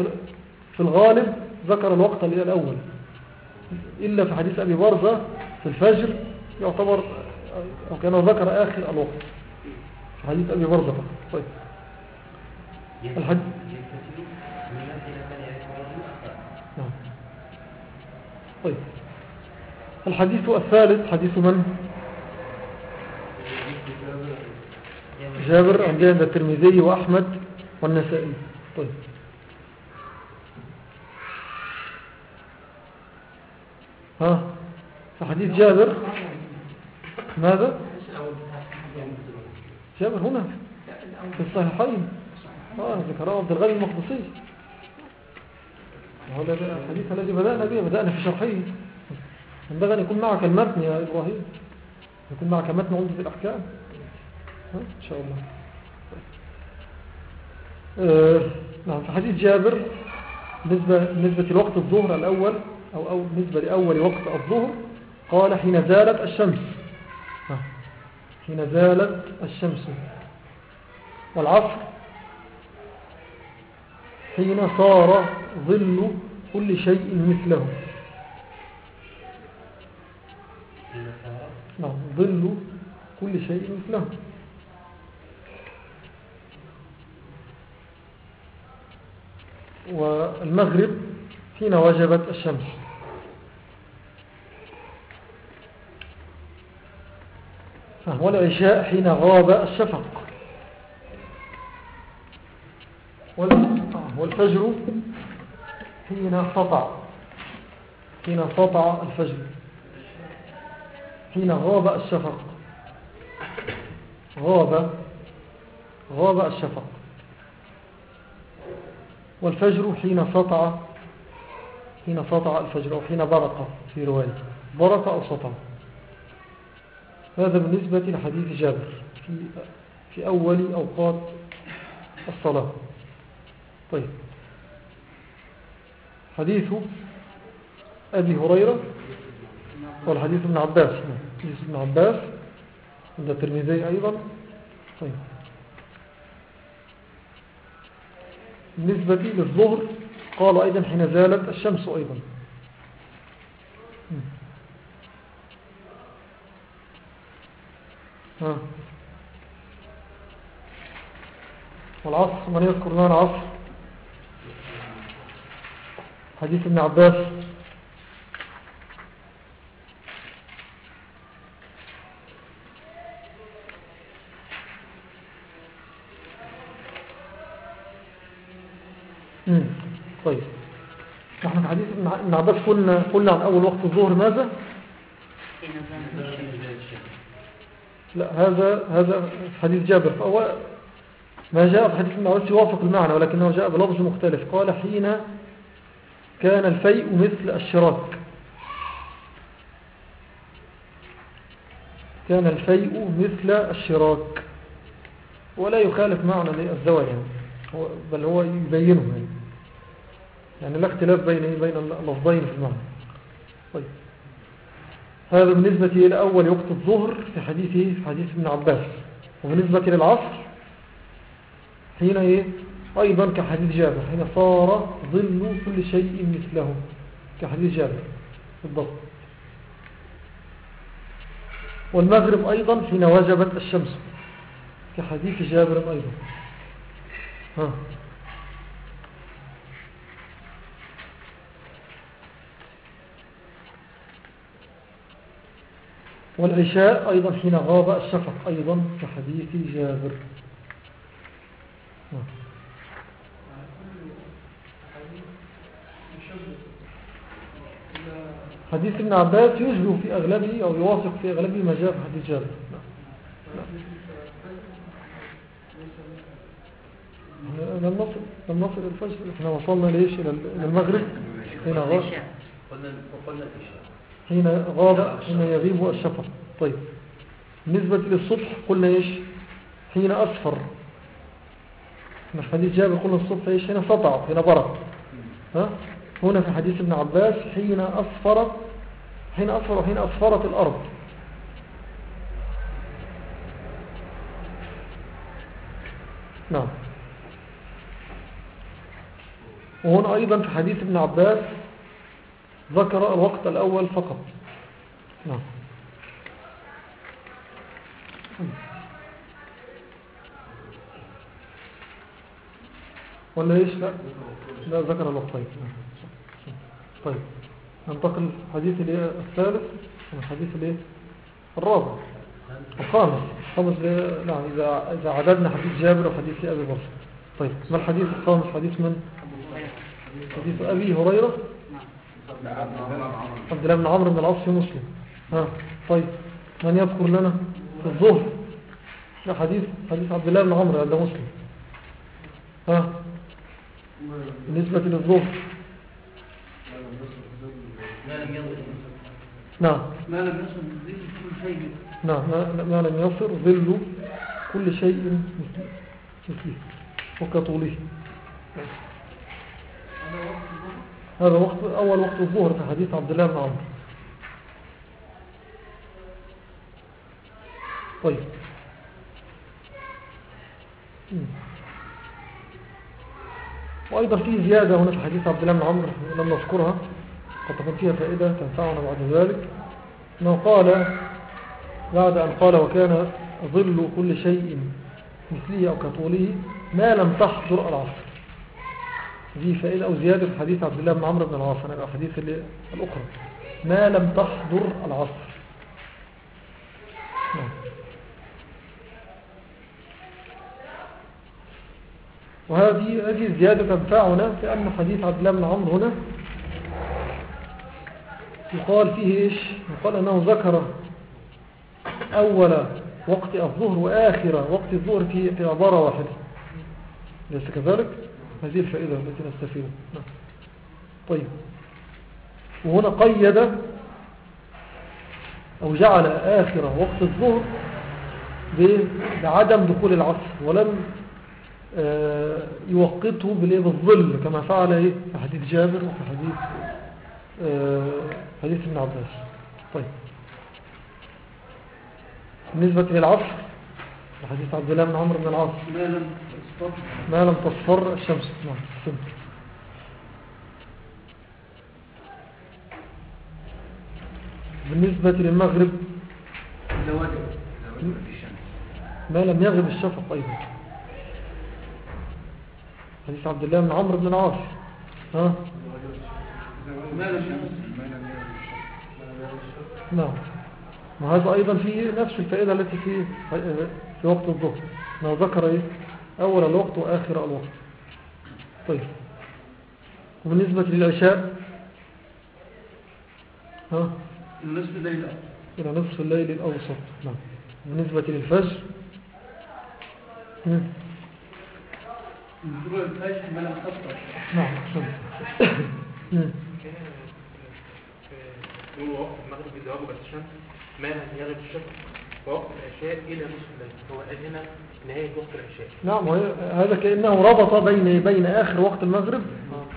في الغالب ذكر الوقت الأول. إلا في حديث أبي برزة في الفجر يعتبر وكان ذكر آخر الوقت. في حديث أبي برزة طيب. الحديث نعم. طيب. الحديث الثالث حديث من؟ جابر. عند الترمذي وأحمد. والنسائي. طيب. ها؟ في حديث جابر. ماذا؟ جابر هنا. في الصحيحين. آه ذكره عبد الغني المقدسي. هذا الحديث الذي بدأنا به بدأنا في شرحه. ينبغي أن يكون معك المتن يا إبراهيم. يكون معك متن عمدة الأحكام. إن شاء الله. نعم في حديث جابر بالنسبة, بالنسبة لوقت الظهر الأول أو, أو بالنسبة لأول وقت الظهر قال حين زالت الشمس. حين زالت الشمس. والعصر حين صار ظل كل شيء مثله. نعم ظل كل شيء مثله. والمغرب حين وجبت الشمس. والعشاء حين غاب الشفق. والفجر حين سطع حين سطع الفجر. حين غاب الشفق. غاب. غاب الشفق. والفجر حين سطع حين سطع الفجر أو حين برق في رواية. برق أو سطع. هذا بالنسبة لحديث جابر في, في أول أوقات الصلاة. طيب. حديث أبي هريرة والحديث ابن عباس. حديث ابن عباس عند الترمذي أيضا. طيب. بالنسبة للظهر قال أيضا حين زالت الشمس أيضا. ها. والعصر من يذكر لنا العصر؟ حديث ابن عباس. طيب نحن في حديث ابن عباس قلنا, قلنا عن أول وقت الظهر ماذا؟ لا هذا هذا حديث جابر. فهو ما جاء في حديث ابن عباس يوافق المعنى ولكنه جاء بلفظ مختلف. قال حين كان الفيء مثل الشراك. كان الفيء مثل الشراك. ولا يخالف معنى الزوال يعني بل هو يبينه يعني. يعني لا اختلاف بين بين اللفظين في المعنى. طيب. هذا بالنسبة إلى أول وقت الظهر في حديثه في حديث ابن عباس. وبالنسبة للعصر حين إيه؟ أيضا كحديث جابر حين صار ظل كل شيء مثله. كحديث جابر. بالضبط. والمغرب أيضا حين وجبت الشمس. كحديث جابر أيضا. والعشاء أيضا حين غاب الشفق أيضا كحديث جابر. حديث ابن عباس يشبه في أغلبه أو يوافق في أغلبه ما جاء في حديث جابر لم نصل لم نصل الفجر. إحنا وصلنا ليش؟ إلى المغرب. حين غاب. حين غاب حين يغيب الشفق. طيب. بالنسبة للصبح قلنا إيش؟ حين أصفر في حديث جابر قلنا الصبح إيش؟ حين سطع حين برق. ها؟ هنا في حديث ابن عباس حين أصفر حين أصفر وحين أصفرت الأرض. نعم. وهنا أيضا في حديث ابن عباس ذكر الوقت الأول فقط. نعم. ولا إيش؟ لا. لا ذكر الوقتين طيب. ننتقل الحديث الثالث الحديث الايه الرابع. الخامس. الخامس نعم إذا عددنا حديث جابر وحديث أبي بكر. طيب. ما الحديث الخامس؟ حديث من؟ حديث أبي هريرة. عبد الله بن عمرو بن العاص في مسلم. ها طيب. من يذكر لنا في الظهر؟ ده حديث حديث عبد الله بن عمرو عند مسلم. ها؟ بالنسبة للظهر. نعم. ما لم يصل ظل كل شيء نعم. ما لم يصل ظل كل شيء مثله وكطوله. هذا وقت أول وقت الظهر في حديث عبد الله بن عمرو. طيب. وأيضا في زيادة هنا في حديث عبد الله بن عمرو لم نذكرها. قد تكون فيها فائدة تنفعنا بعد ذلك. أنه قال بعد أن قال وكان ظل كل شيء مثله أو كطوله ما لم تحضر العصر. دي فائدة أو زيادة في حديث عبد الله بن عمرو بن العاص. أنا الحديث الأخرى. ما لم تحضر العصر. نعم. وهذه هذه الزيادة تنفعنا في أن حديث عبد الله بن عمرو هنا يقال فيه إيش؟ يقال أنه ذكر أول وقت الظهر وآخر وقت الظهر في عبارة واحدة. ليس كذلك؟ هذه الفائدة التي نستفيدها نعم. طيب وهنا قيد أو جعل آخر وقت الظهر بعدم دخول العصر ولم آه، يوقته؟ بالظل كما فعل إيه؟ في حديث جابر وفي حديث آه، حديث ابن عباس طيب بالنسبة للعصر حديث عبد الله بن عمرو بن العاص ما لم تصفر الشمس. نعم. بالنسبة للمغرب ما لم يغب الشفق أيضا حديث عبد الله بن عمرو بن العاص. ها؟ ما لم نعم. وهذا أيضا فيه نفس الفائدة التي في في وقت الظهر. ما ذكر إيه؟ أول الوقت وآخر الوقت. طيب. وبالنسبة للعشاء؟ ها؟ النصف الليل إلى نصف الليل الأوسط. نعم. بالنسبة للفجر؟ نعم هو المغرب الشمس ما يغب ووقت العشاء إلى نصف الليل. هو هنا نهاية وقت العشاء نعم هذا كأنه ربط بين بين آخر وقت المغرب.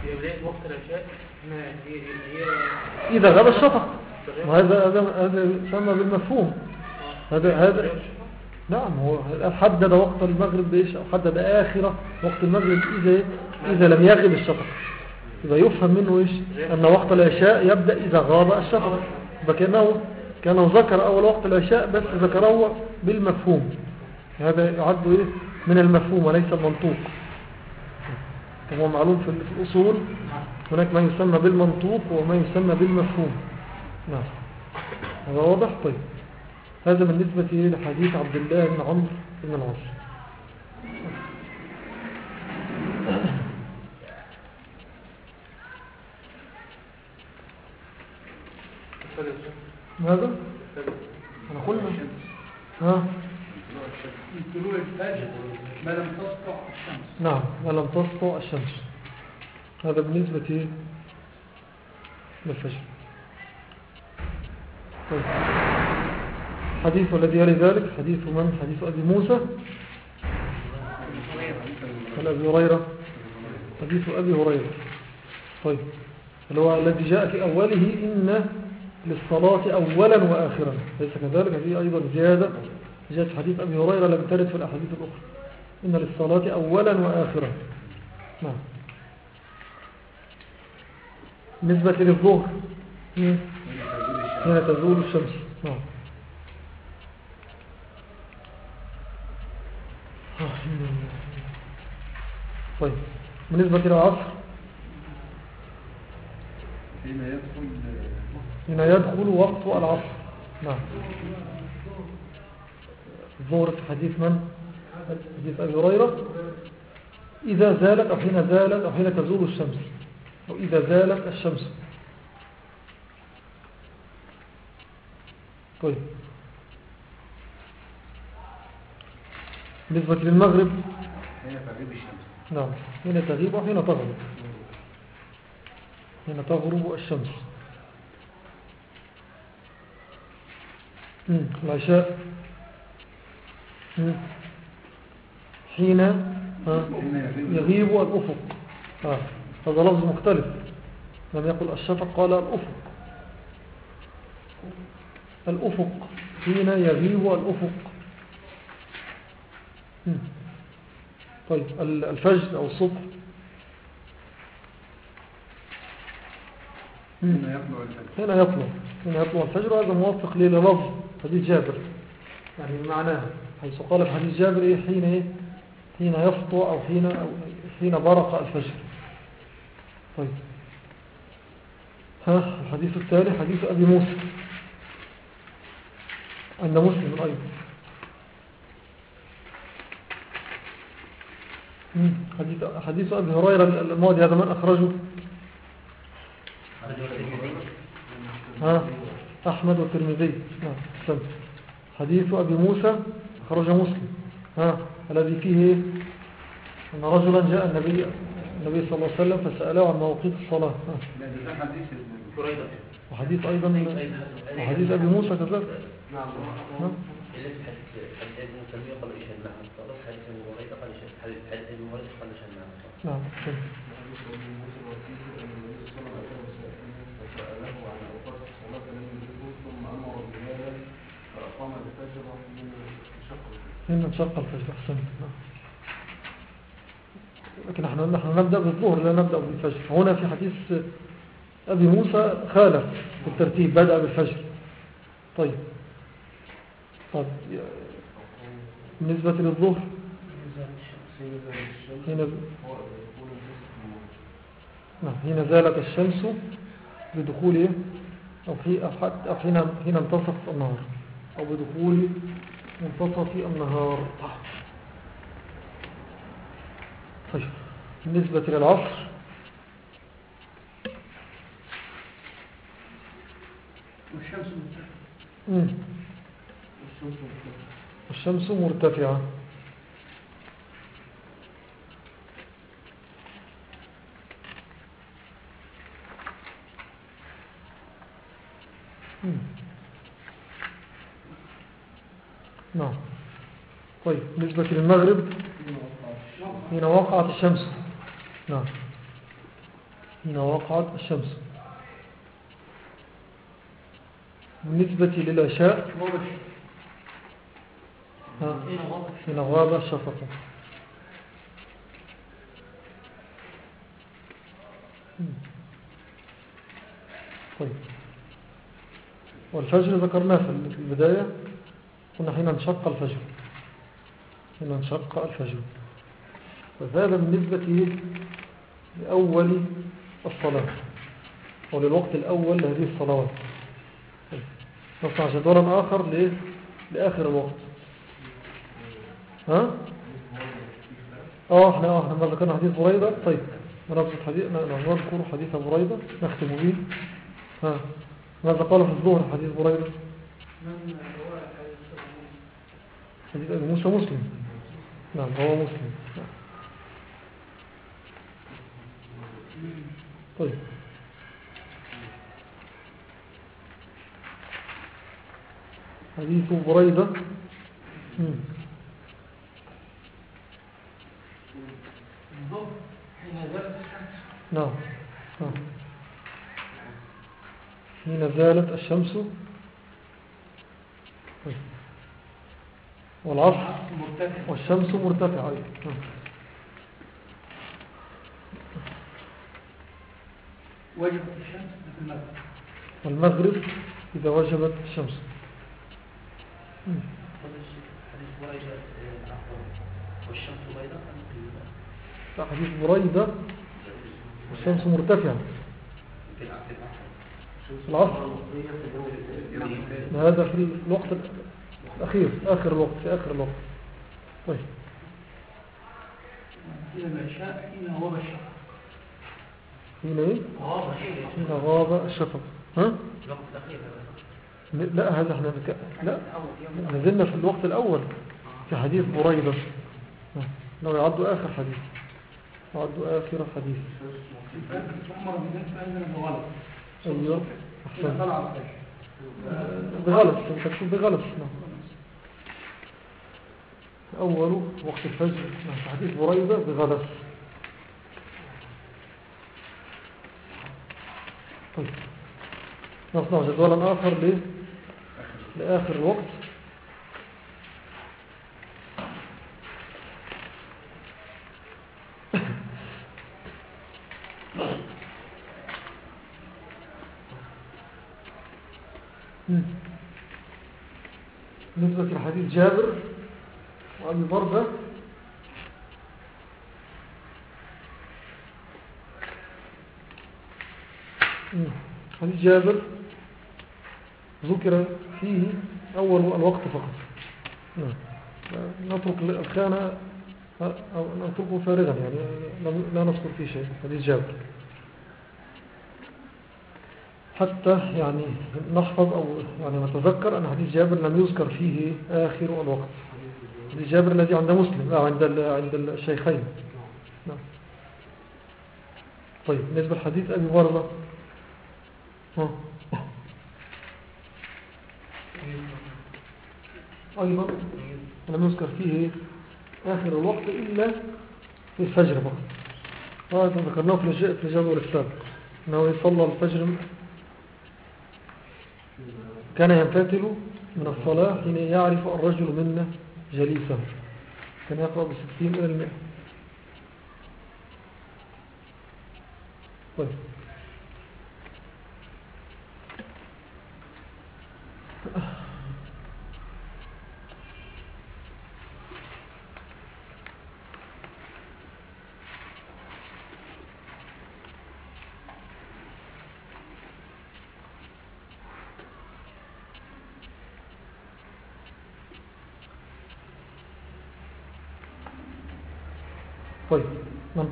في بداية وقت العشاء ما هي هي إذا غاب الشفق وهذا هذا هذا يسمى بالمفهوم. هذا هذا نعم هو حدد وقت المغرب بإيش؟ أو حدد آخر وقت المغرب إذا إذا لم يغب الشفق يبقى يفهم منه إيش؟ أن وقت العشاء يبدأ إذا غاب الشفق فكأنه كانه ذكر أول وقت العشاء بس ذكره بالمفهوم. هذا يعد إيه؟ من المفهوم وليس المنطوق. هو معلوم في الأصول؟ هناك ما يسمى بالمنطوق وما يسمى بالمفهوم. نعم. هذا واضح؟ طيب. هذا بالنسبة لحديث عبد الله بن عمرو بن العاص. ماذا؟ أنا قلنا. ها؟ طلوع الفجر ما لم تسطع الشمس نعم ما لم تسطع الشمس. هذا بالنسبة للفجر طيب. حديث الذي يلي ذلك؟ حديث من؟ حديث أبي موسى. عن أبي هريرة. حديث أبي هريرة. طيب. اللي هو الذي جاء في أوله إن للصلاة أولا وآخرا. ليس كذلك؟ هذه أيضا زيادة في حديث أبي هريرة لم ترد في الأحاديث الأخرى. إن للصلاة أولا وآخرا. نعم. بالنسبة للظهر. حين تزول الشمس. نعم. طيب. بالنسبة للعصر؟ حين يدخل حين يدخل وقت العصر. نعم. الظهر في حديث من؟ حديث أبي هريرة. إذا زالت أو حين زالت أو حين تزول الشمس. أو إذا زالت الشمس. طيب. بالنسبة للمغرب. حين تغيب الشمس. نعم. حين تغيب وحين تغرب. حين تغرب الشمس مم. العشاء. حين يغيب الأفق آه. هذا لفظ مختلف لم يقل الشفق قال الأفق الأفق حين يغيب الأفق. طيب ال- الفجر أو الصبح. حين يطلع الفجر هنا يطلع هنا الفجر وهذا موافق للفظ حديث جابر. يعني معناه حيث قال في حديث جابر حين إيه حين يفطر أو حين أو حين برق الفجر. طيب. ها الحديث التالي حديث أبي موسى. عند مسلم أيضا. حديث حديث أبي هريرة الماضي هذا من أخرجه؟ ها؟ أحمد والترمذي. نعم حديث أبي موسى خرج مسلم. ها الذي فيه أن رجلا جاء النبي النبي صلى الله عليه وسلم فسأله عن مواقيت الصلاة. وحديث أيضا وحديث أبي موسى كذلك. نعم ها. الذي حديث حديث ابن تيمية قال يشهد معه الصلاة حديث ابن هريرة قال يشهد حديث حديث ابن هريرة قال يشهد معه الصلاة نعم أحسنت هنا انشق الفجر أحسنت. نعم. لكن نحن نحن نبدأ بالظهر لا نبدأ بالفجر. هنا في حديث أبي موسى خالف في الترتيب بدأ بالفجر. طيب. طيب بالنسبة للظهر؟ هنا نعم هنا زالت الشمس بدخول إيه؟ أو حين انتصف النهار. أو بدخول منتصف النهار طيب بالنسبة للعصر والشمس مرتفعة مم. الشمس مرتفعة مم. نعم. طيب بالنسبة للمغرب حين وقعت الشمس. نعم. حين وقعت الشمس. بالنسبة للعشاء حين غاب الشفق. مم. طيب. والفجر ذكرناه في البداية. قلنا حين انشق الفجر. حين انشق الفجر. فهذا بالنسبة لأول الصلاة. أو للوقت الأول لهذه الصلوات. نصنع جدولا آخر؟ لآخر الوقت. ها؟ آه إحنا آه إحنا ذكرنا حديث بريدة. طيب نربط حديث نذكر حديث بريدة. نختم به. ها؟ ماذا قال في الظهر حديث بريدة؟ من هو أبي موسى مسلم نعم هو مسلم. نعم. طيب. حديث بريدة. الشمس نعم. نعم. حين زالت الشمس. طيب. والعصر والشمس مرتفعة نعم. وجبت الشمس في المغرب. والمغرب إذا وجبت الشمس. حديث بريدة والشمس مرتفعة. العصر. هذا في الوقت الأخير آخر الوقت في آخر الوقت. طيب. حين غاب الشفق حين إيه؟ غاب حين غاب الشفق ها؟ الوقت الأخير لا هذا إحنا بك... لا. نزلنا في الوقت الأول في حديث بريدة نعم. لو يعدوا آخر حديث. يعدوا آخر حديث. أمر بذلك فأذن بغلط. أيوه. بغلط. انت بغلط. نعم. أول وقت الفجر في حديث بريدة بغلط طيب نصنع جدولا آخر. لآخر الوقت. بالنسبة لحديث جابر مم. حديث جابر ذكر فيه أول الوقت فقط. نترك الخانة أو نتركه فارغا يعني لا نذكر فيه شيء حديث جابر حتى يعني نحفظ أو يعني نتذكر أن حديث جابر لم يذكر فيه آخر الوقت حديث جابر الذي عند مسلم أو عند ال- عند الشيخين. نعم. طيب بالنسبة لحديث أبي برزة ها أيضا لم يذكر فيه آخر الوقت إلا في الفجر فقط هذا ذكرناه في الج- في الجدول السابق أنه يصلى الفجر كان ينفتل من الصلاة حين يعرف الرجل منا جليسه كان يقرأ بستين إلى المئة. طيب.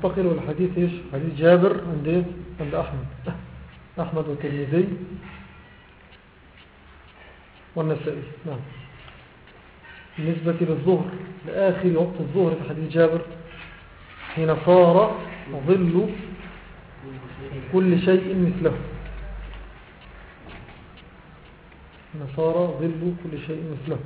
ننتقل إلى حديث إيش؟ حديث جابر عند إيه؟ عند أحمد. أحمد والترمذي والنسائي. نعم. بالنسبة للظهر لآخر وقت الظهر في حديث جابر حين صار ظل كل شيء مثله. حين صار ظل كل شيء مثله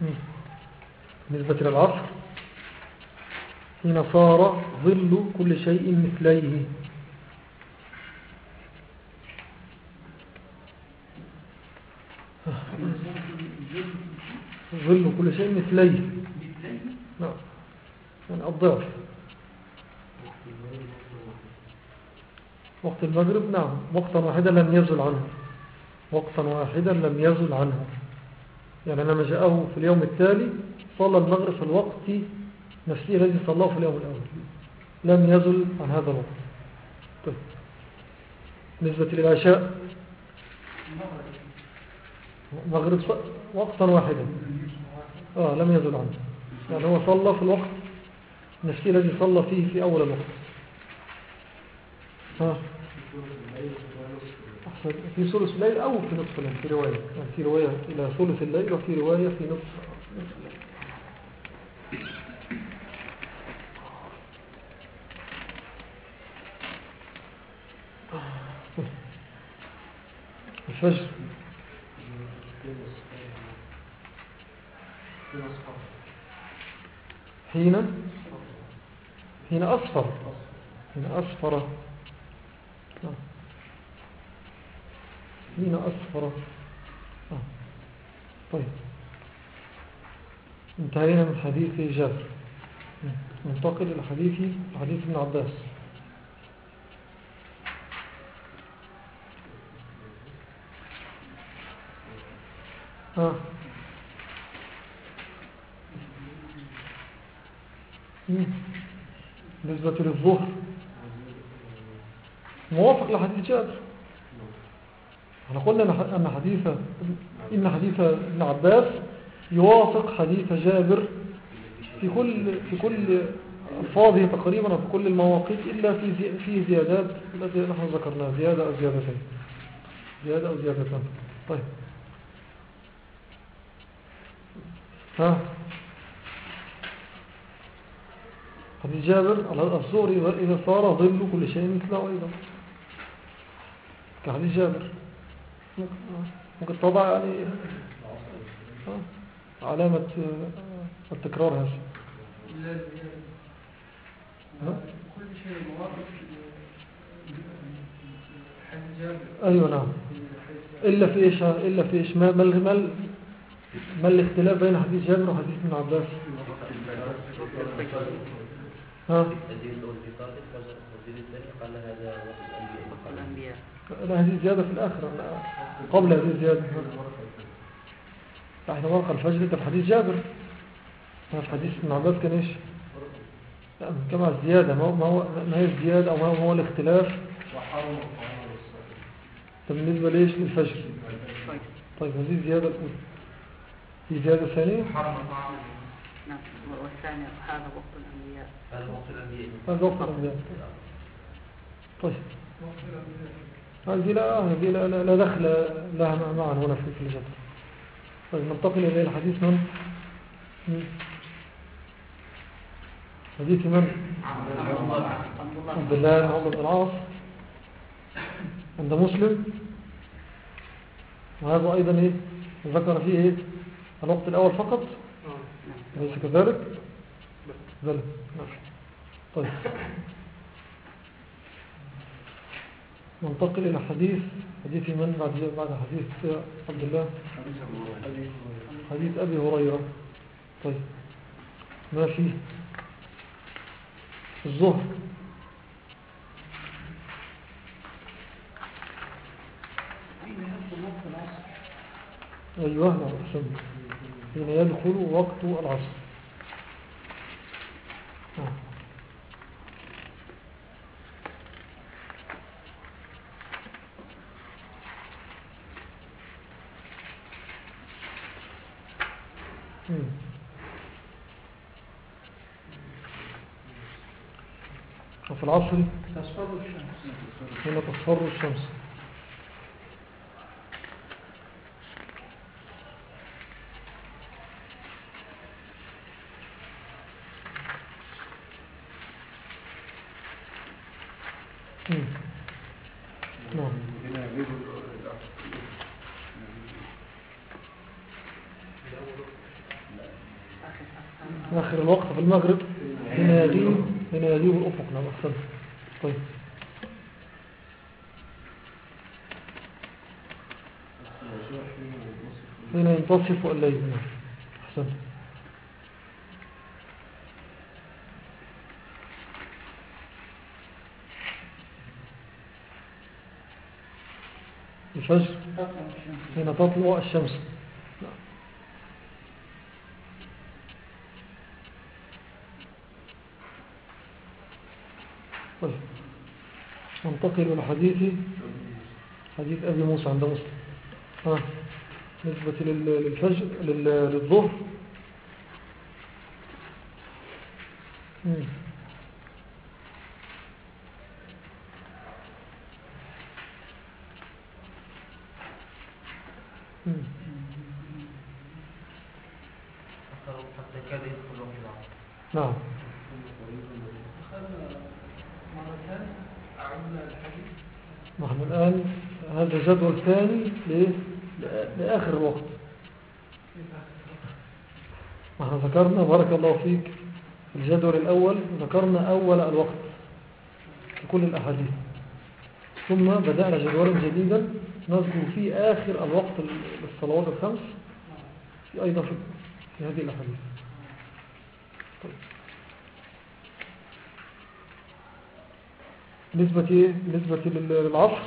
مم. بالنسبة للعصر حين صار ظل كل شيء مثليه. ظل كل شيء مثليه. نعم. يعني الضعف. وقت المغرب نعم. وقتا واحدا لم يزل عنه. وقتا واحدا لم يزل عنه. يعني لما جاءه في اليوم التالي صلى المغرب في الوقت نفسه الذي صلاه في اليوم الأول. لم يزل عن هذا الوقت. طيب. بالنسبة للعشاء. مغرب وقتا واحدا. آه لم يزل عنه. يعني هو صلى في الوقت نفسه الذي صلى فيه في أول الوقت. ها؟ في ثلث الليل أو في نصف الليل في رواية. يعني في رواية إلى ثلث الليل وفي رواية في نصف نصف الليل الفجر. حين؟ حين أصفر حين أصفر. حين أصفر آه. طيب. انتهينا من حديث جابر. ننتقل إلى حديث حديث ابن عباس. ها مم. بالنسبة للظهر. موافق لحديث جابر. إحنا قلنا أن- حديث إن حديث ابن عباس يوافق حديث جابر في كل في كل ألفاظه تقريبا وفي كل المواقيت إلا في في زيادات التي نحن ذكرناها زيادة أو زيادتين. زيادة أو زيادتين. طيب. ها؟ حديث جابر على الظهر إذا- صار ظل كل شيء مثله أيضا. كحديث جابر. ممكن طبعا يعني علامة التكرار هذا؟ كل شيء أيوة نعم. إلا في إيش إلا في إيش؟ ما ما ما, الاختلاف بين حديث جابر وحديث ابن عباس؟ ها؟ لا هذه زيادة في الآخر لا، قبل هذه الزيادة إحنا مرقى الفجر ده في حديث جابر. في حديث ابن عباس كان إيش؟ كما الزيادة ما هو ما هي الزيادة أو ما هو, الاختلاف؟ ده بالنسبة ليش للفجر. طيب طيب هذه الزيادة الأولى في زيادة ثانية حرم طعام نعم. والثاني هذا وقت الأنبياء. هذا وقت الأنبياء. هذا وقت الأنبياء. طيب. هذه لا هذه لا, لا, لا دخل لها مع- معا هنا في في الجدل طيب ننتقل إلى الحديث من؟ من؟ حديث من؟ عبد الله عبد الله بن عمرو بن العاص. عند مسلم. وهذا أيضا إيه؟ ذكر فيه إيه؟ الوقت الأول فقط؟ أليس كذلك؟ نعم طيب. ننتقل إلى حديث حديث من بعد بعد حديث عبد الله؟ حديث أبي هريرة. طيب. ما فيه؟ الظهر أيوه نعم أحسن حين يدخل وقت العصر. نعم. وفي العصر؟ تصفر الشمس. حين تصفر الشمس مم. نعم هنا غير الأصل. آخر الوقت في المغرب حين يغيب حين يغيب الأفق نعم أحسن طيب ينتصف الليل نعم أحسن الفجر. حين تطلع الشمس. نعم. طيب. ننتقل إلى حديث حديث أبي موسى عند مسلم. ها؟ نسبة لل- للفجر لل- للظهر نعم نحن الآن هذا جدول ثاني لإيه؟ لآ- لآخر الوقت نحن ذكرنا بارك الله فيك في الجدول الأول ذكرنا أول الوقت في كل الأحاديث ثم بدأنا جدولا جديدا نذكر فيه آخر الوقت للصلوات الخمس في أيضا في, هذه الأحاديث طيب. نسبة؟ نسبة لل- للعصر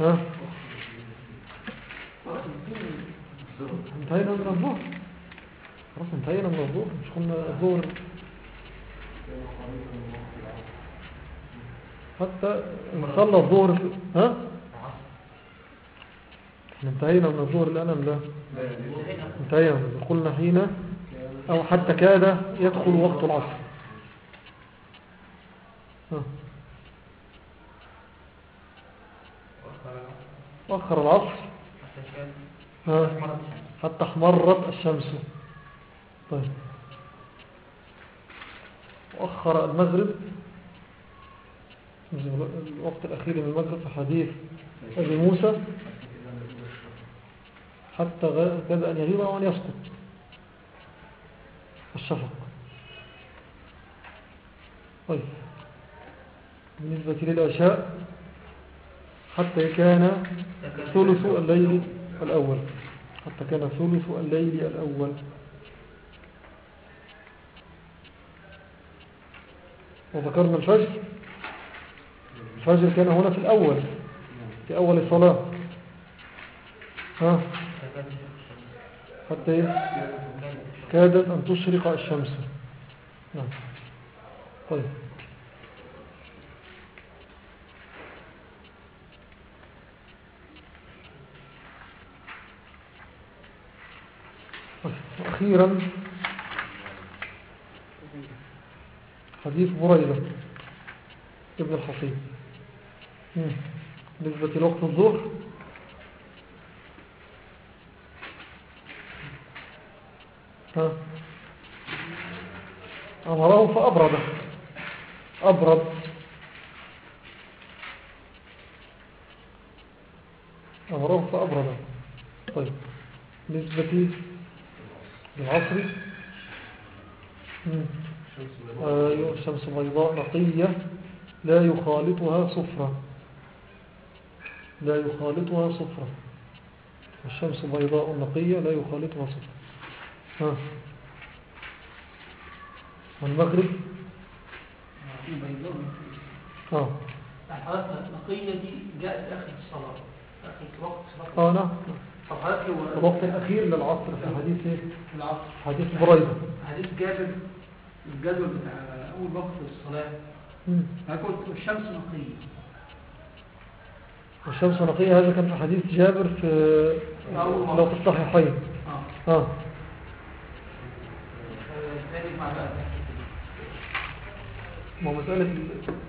ها انتهينا من الظهر خلاص انتهينا من الظهر مش قلنا الظهر. حتى نصلى الظهر. ها؟ انتهينا من الظهر أم لا؟ انتهينا. قلنا حين أو حتى كاد يدخل وقت العصر. ها. وأخر العصر. حتى احمرت الشمس. طيب. وأخر المغرب الوقت الأخير من المغرب في حديث أبي موسى حتى كاد أن يغيب وأن يسقط. الشفق. طيب. بالنسبة للعشاء حتى كان ثلث الليل الأول. حتى كان ثلث الليل الأول. وذكرنا الفجر. الفجر كان هنا في الأول في أول الصلاة. ها؟ حتى؟ كادت أن تشرق الشمس. نعم. طيب. أخيرا حديث بريدة ابن الحصيب مم. بالنسبة لوقت الظهر. أمره فأبرد. أبرد. أمره فأبرد. طيب. بالنسبة للعصر مم. أيوة الشمس بيضاء نقية لا يخالطها صفرة. لا يخالطها صفرة. الشمس بيضاء نقية لا يخالطها صفرة. ها. والمغرب؟ بيضاء آه النقية دي جاءت آخر الصلاة آخر وقت صلاة آه نعم. الوقت الأخير للعصر في حديث إيه؟ العصر. حديث بريدة. حديث جابر. الجدول بتاع أول وقت الصلاة. هاكل الشمس نقية. والشمس نقية. هذا كان في حديث جابر في لو في الصحيحين. آه. آه. ما مسألة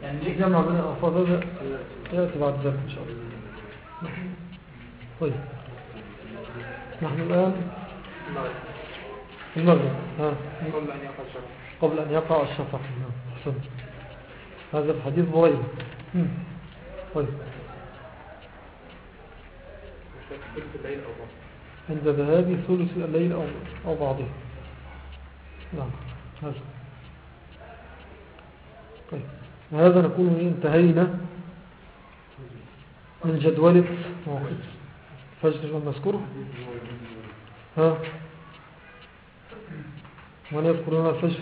يعني ليه؟ الجمع بين الألفاظ هذا يأتي بعد ذلك إن شاء الله. طيب. نحن الآن؟ المغرب. ها. قبل أن يقع الشمس قبل أن يقع الشفق. نعم هذا في حديث بريدة مم. طيب. عند ذهاب ثلث الليل أو, أو بعضه نعم هذا. طيب. هذا نكون انتهينا من جدولة مواقف الفجر لم نذكره؟ ها؟ من يذكر لنا الفجر.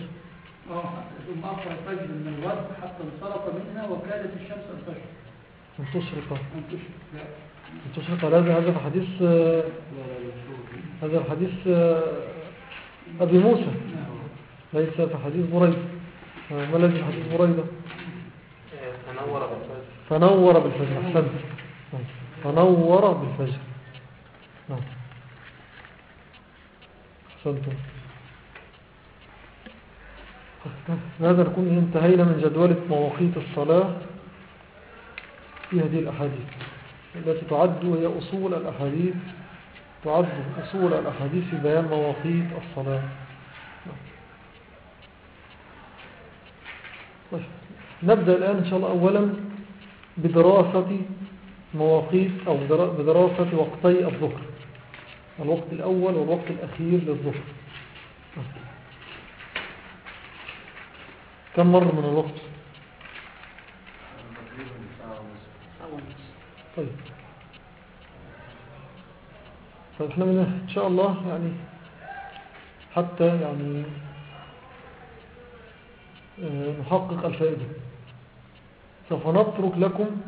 آه ثم أخر الفجر من الغرب حتى انصرف منها وكادت الشمس تشرق أن تشرق. أن تشرق لا. أن تشرق. هذا هذا في حديث آه، هذا في حديث آه، أبي موسى. نعم. ليس في حديث بريدة. آه، ما الذي في حديث بريدة؟ تنور بالفجر. فنور بالفجر. أحسنت. نعم. فنور بالفجر. نعم. أحسنتم. هذا نكون انتهينا من جدولة مواقيت الصلاة في هذه الأحاديث التي تعد وهي أصول الأحاديث تعد أصول الأحاديث في بيان مواقيت الصلاة. طيب. نبدأ الآن إن شاء الله أولا بدراسة مواقيت أو در- بدراسة وقتي الظهر. الوقت الأول والوقت الأخير للظهر. كم مر من الوقت؟ طيب. فإحنا من إن شاء الله يعني حتى يعني آه، نحقق الفائدة. سوف نترك لكم؟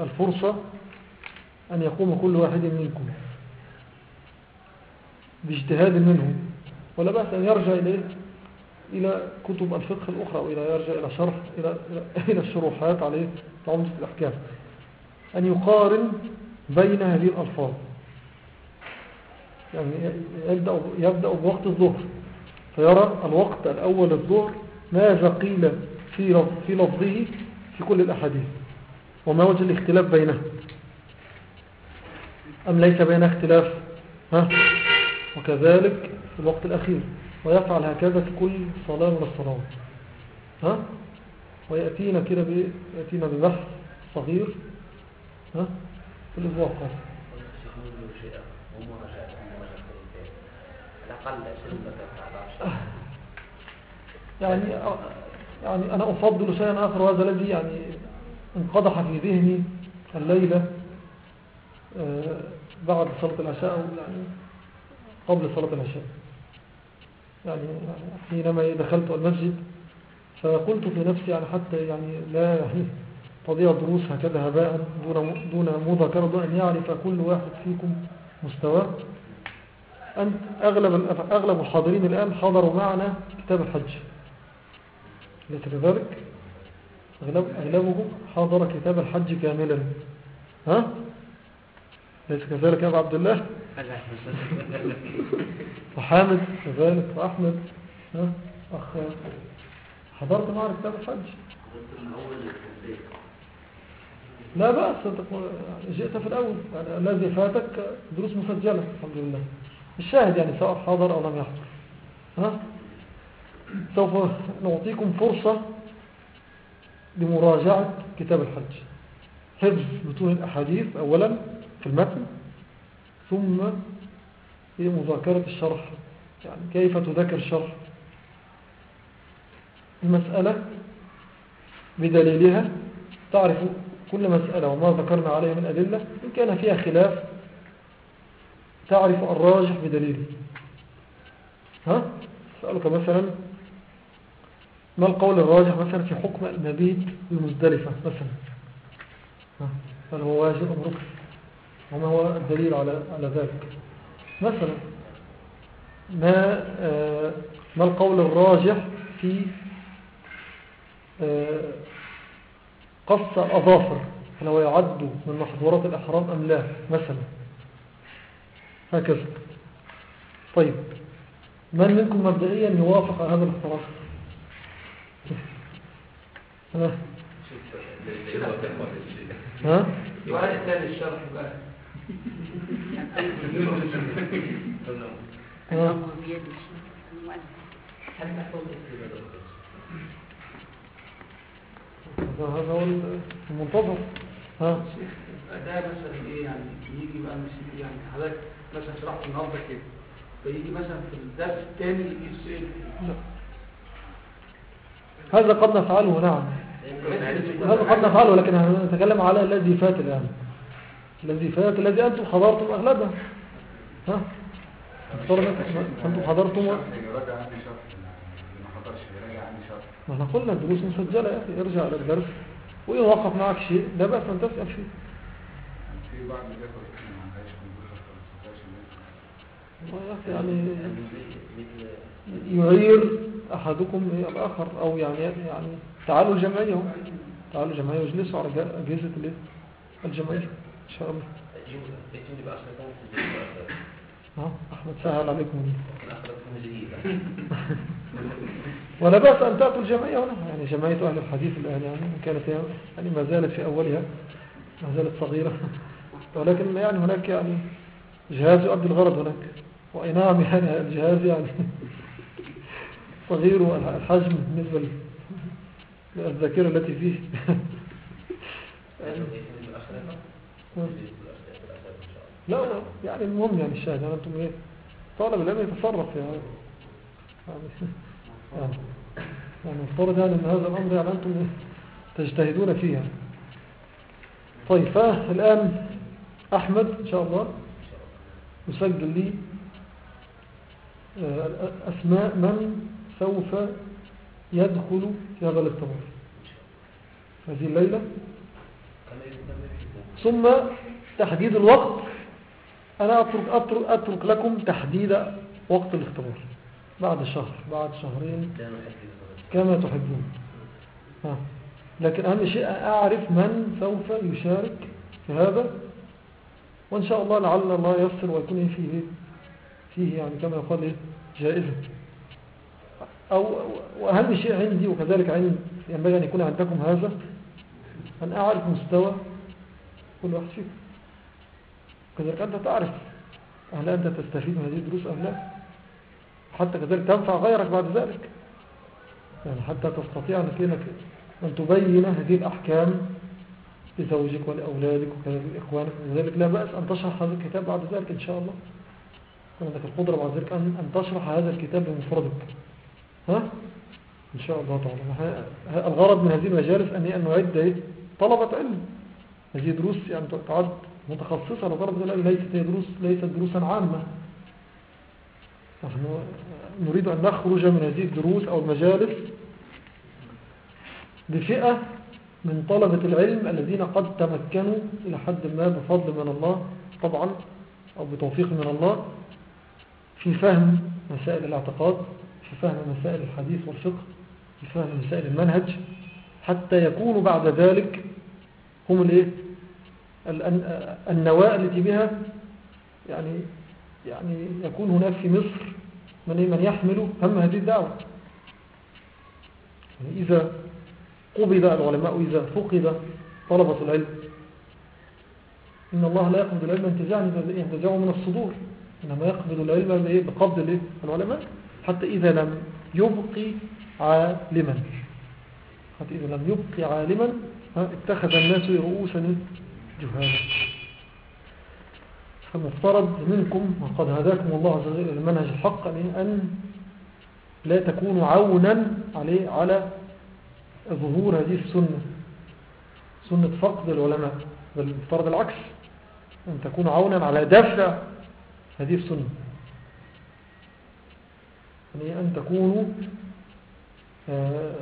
الفرصة أن يقوم كل واحد منكم. باجتهاد منه. ولا بأس أن يرجع إليه إلى كتب الفقه الأخرى وإلى يرجع إلى شرح إلى, إلى, الشروحات عليه عمدة الأحكام. أن يقارن بين هذه الألفاظ. يعني يبدأ, يبدأ بوقت الظهر فيرى الوقت الأول الظهر ماذا قيل في في لفظه في كل الأحاديث وما وجه الاختلاف بينه. أم ليس بينه اختلاف؟ ها؟ وكذلك في الوقت الأخير ويفعل هكذا في كل صلاة من الصلوات. ها؟ ويأتينا كده ب- يأتينا ببحث صغير. ها؟ في الأسبوع القادم. الشيخ نقول له شيئا مو مراجعة مو مراجعة على الأقل 20 دقيقة 11 يعني يعني أنا أفضل شيئا آخر وهذا الذي يعني انقضح في ذهني الليلة آه، بعد صلاة العشاء يعني قبل صلاة العشاء. يعني حينما دخلت المسجد فقلت في نفسي يعني حتى يعني لا تضيع دروس هكذا هباء دون دون مذاكرة أن يعرف كل واحد فيكم مستواه. أنت أغلب أغلب الحاضرين الآن حضروا معنا كتاب الحج. ليس كذلك؟ أغلب أغلبهم حضر كتاب الحج كاملا. ها؟ ليس كذلك يا عبد الله؟ وحامد كذلك وأحمد أخ حضرت معنا كتاب الحج. لا بأس جئت في الأول. يعني الذي فاتك دروس مسجلة الحمد لله. الشاهد يعني سواء حضر أو لم يحضر. ها؟ سوف نعطيكم فرصة لمراجعة كتاب الحج. حفظ متون الأحاديث أولا في المتن. ثم في مذاكرة الشرح. يعني كيف تذكر الشرح؟ المسألة بدليلها تعرف كل مسألة وما ذكرنا عليها من أدلة إن كان فيها خلاف تعرف الراجح بدليله. ها؟ سألك مثلا ما القول الراجح مثلا في حكم المبيت المزدلفة مثلا؟ هل هو واجب أم ركن؟ وما هو الدليل على على ذلك. مثلا ما آه ما القول الراجح في آه قص أظافر هل هو يعد من محظورات الإحرام أم لا؟ مثلا. هكذا. طيب. من منكم مبدئيا يوافق هذا الاختراق ها؟ ها؟ الشرح بقى؟ هذا هو المنتظر ها ده مثلا إيه يعني يجي بقى مش يعني حضرتك مثلا شرحت النهارده كده فيجي مثلا في الدرس الثاني يجي السؤال هذا قد نفعله نعم. هذا قد نفعله لكن نتكلم على الذي فات الآن. الذي فات الذي أنتم حضرتم أغلبه. ها؟ أنتم حضرتم. ما إحنا قلنا الدروس مسجلة يا أخي ارجع على الدرس وإن وقف معك شيء لا بأس أن تسأل فيه في بعض يعني يغير أحدكم الآخر أو يعني يعني تعالوا الجمعية. تعالوا الجمعية واجلسوا على أجهزة؟ الجمعية. شاء الله. أحمد سهل عليكم ولا بأس أن تأتوا الجمعية هنا يعني جمعية أهل الحديث الآن يعني كانت يعني ما زالت في أولها ما زالت صغيرة. ولكن يعني هناك يعني جهاز يؤدي الغرض هناك. وأي نعم يعني الجهاز يعني صغير الحجم بالنسبة للذاكرة التي فيه. لا لا يعني المهم يعني الشاهد يعني أنتم إيه طالب العلم يتصرف يعني يعني يعني يعني افترض يعني أن هذا الأمر يعني أنتم إيه؟ تجتهدون فيه يعني. طيب فالآن أحمد إن شاء الله يسجل لي آه، أسماء من سوف يدخل في هذا الاختبار هذه الليلة ثم تحديد الوقت. أنا أترك, أترك, أترك لكم تحديد وقت الاختبار. بعد شهر بعد شهرين. كما تحبون. ها. لكن أهم شيء أعرف من سوف يشارك في هذا. وإن شاء الله لعل الله يسر ويكون فيه فيه يعني كما يقال إيه؟ جائزة. أو وأهم شيء عندي وكذلك عند ينبغي أن يكون عندكم هذا أن أعرف مستوى كل واحد فيكم. كذلك أنت تعرف هل أنت تستفيد من هذه الدروس أم لا. حتى كذلك تنفع غيرك بعد ذلك. يعني حتى تستطيع أن تبين هذه الأحكام لزوجك ولأولادك وكذلك لإخوانك. وذلك لا بأس أن تشرح هذا الكتاب بعد ذلك إن شاء الله. عندك القدرة بعد ذلك أن, تشرح هذا الكتاب بمفردك ها؟ إن شاء الله تعالى. الغرض من هذه المجالس أن نعد؟ طلبة علم. هذه دروس يعني تعد متخصصة لغرض ليست هي دروس ليست دروسا عامة. نحن نريد أن نخرج من هذه الدروس أو المجالس بفئة من طلبة العلم الذين قد تمكنوا إلى حد ما بفضل من الله طبعا أو بتوفيق من الله في فهم مسائل الاعتقاد في فهم مسائل الحديث والفقه في فهم مسائل المنهج. حتى يكونوا بعد ذلك هم الإيه؟ النواة التي بها يعني يعني يكون هناك في مصر من من يحمل هم هذه الدعوة. يعني إذا قبض العلماء إذا فقد طلبة العلم إن الله لا يقبض العلم انتزاعه من الصدور. إنما يقبض العلم بقبض العلماء حتى إذا لم يبقي عالما. حتى إذا لم يبقي عالما اتخذ الناس رؤوسا جهالا فمفترض منكم وقد هداكم الله عز وجل المنهج الحق أن لا تكونوا عونا عليه على ظهور هذه السنة. سنة فقد العلماء. بل مفترض العكس أن تكونوا عونا على دفع هذه السنة. يعني أن تكونوا آه،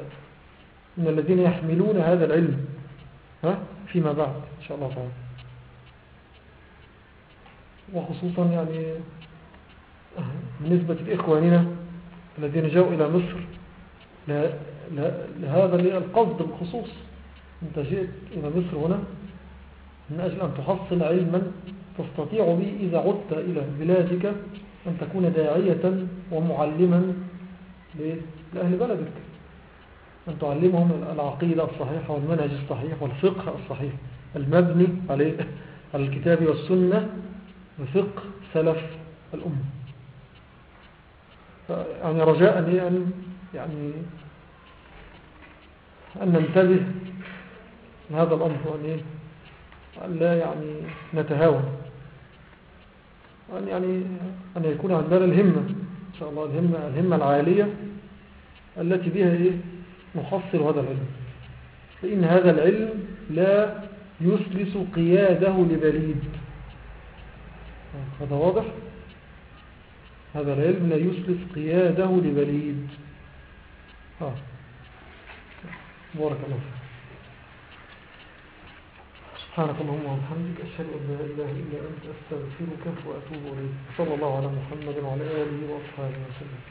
من الذين يحملون هذا العلم. ها؟ فيما بعد إن شاء الله تعالى. وخصوصا يعني بالنسبة لإخواننا الذين جاءوا إلى مصر لهذا القصد بالخصوص أنت جئت إلى مصر هنا من أجل أن تحصل علما تستطيع به إذا عدت إلى بلادك أن تكون داعية ومعلما لأهل بلدك. أن تعلمهم العقيدة الصحيحة والمنهج الصحيح والفقه الصحيح. المبني على الكتاب والسنة وفقه سلف الأمة. يعني رجاء أن يعني أن ننتبه لهذا الأمر وأن لا يعني نتهاون. وأن يعني أن يكون عندنا الهمة إن شاء الله الهمة, الهمة العالية التي بها إيه؟ نحصل هذا العلم. فإن هذا العلم لا يسلس قياده لبليد هذا واضح؟ هذا العلم لا يسلس قياده لبليد آه. بارك الله سبحانك اللهم وبحمدك أشهد أن لا إله إلا أنت أستغفرك وأتوب إليك. صلى الله على محمد وعلى آله وأصحابه وسلم.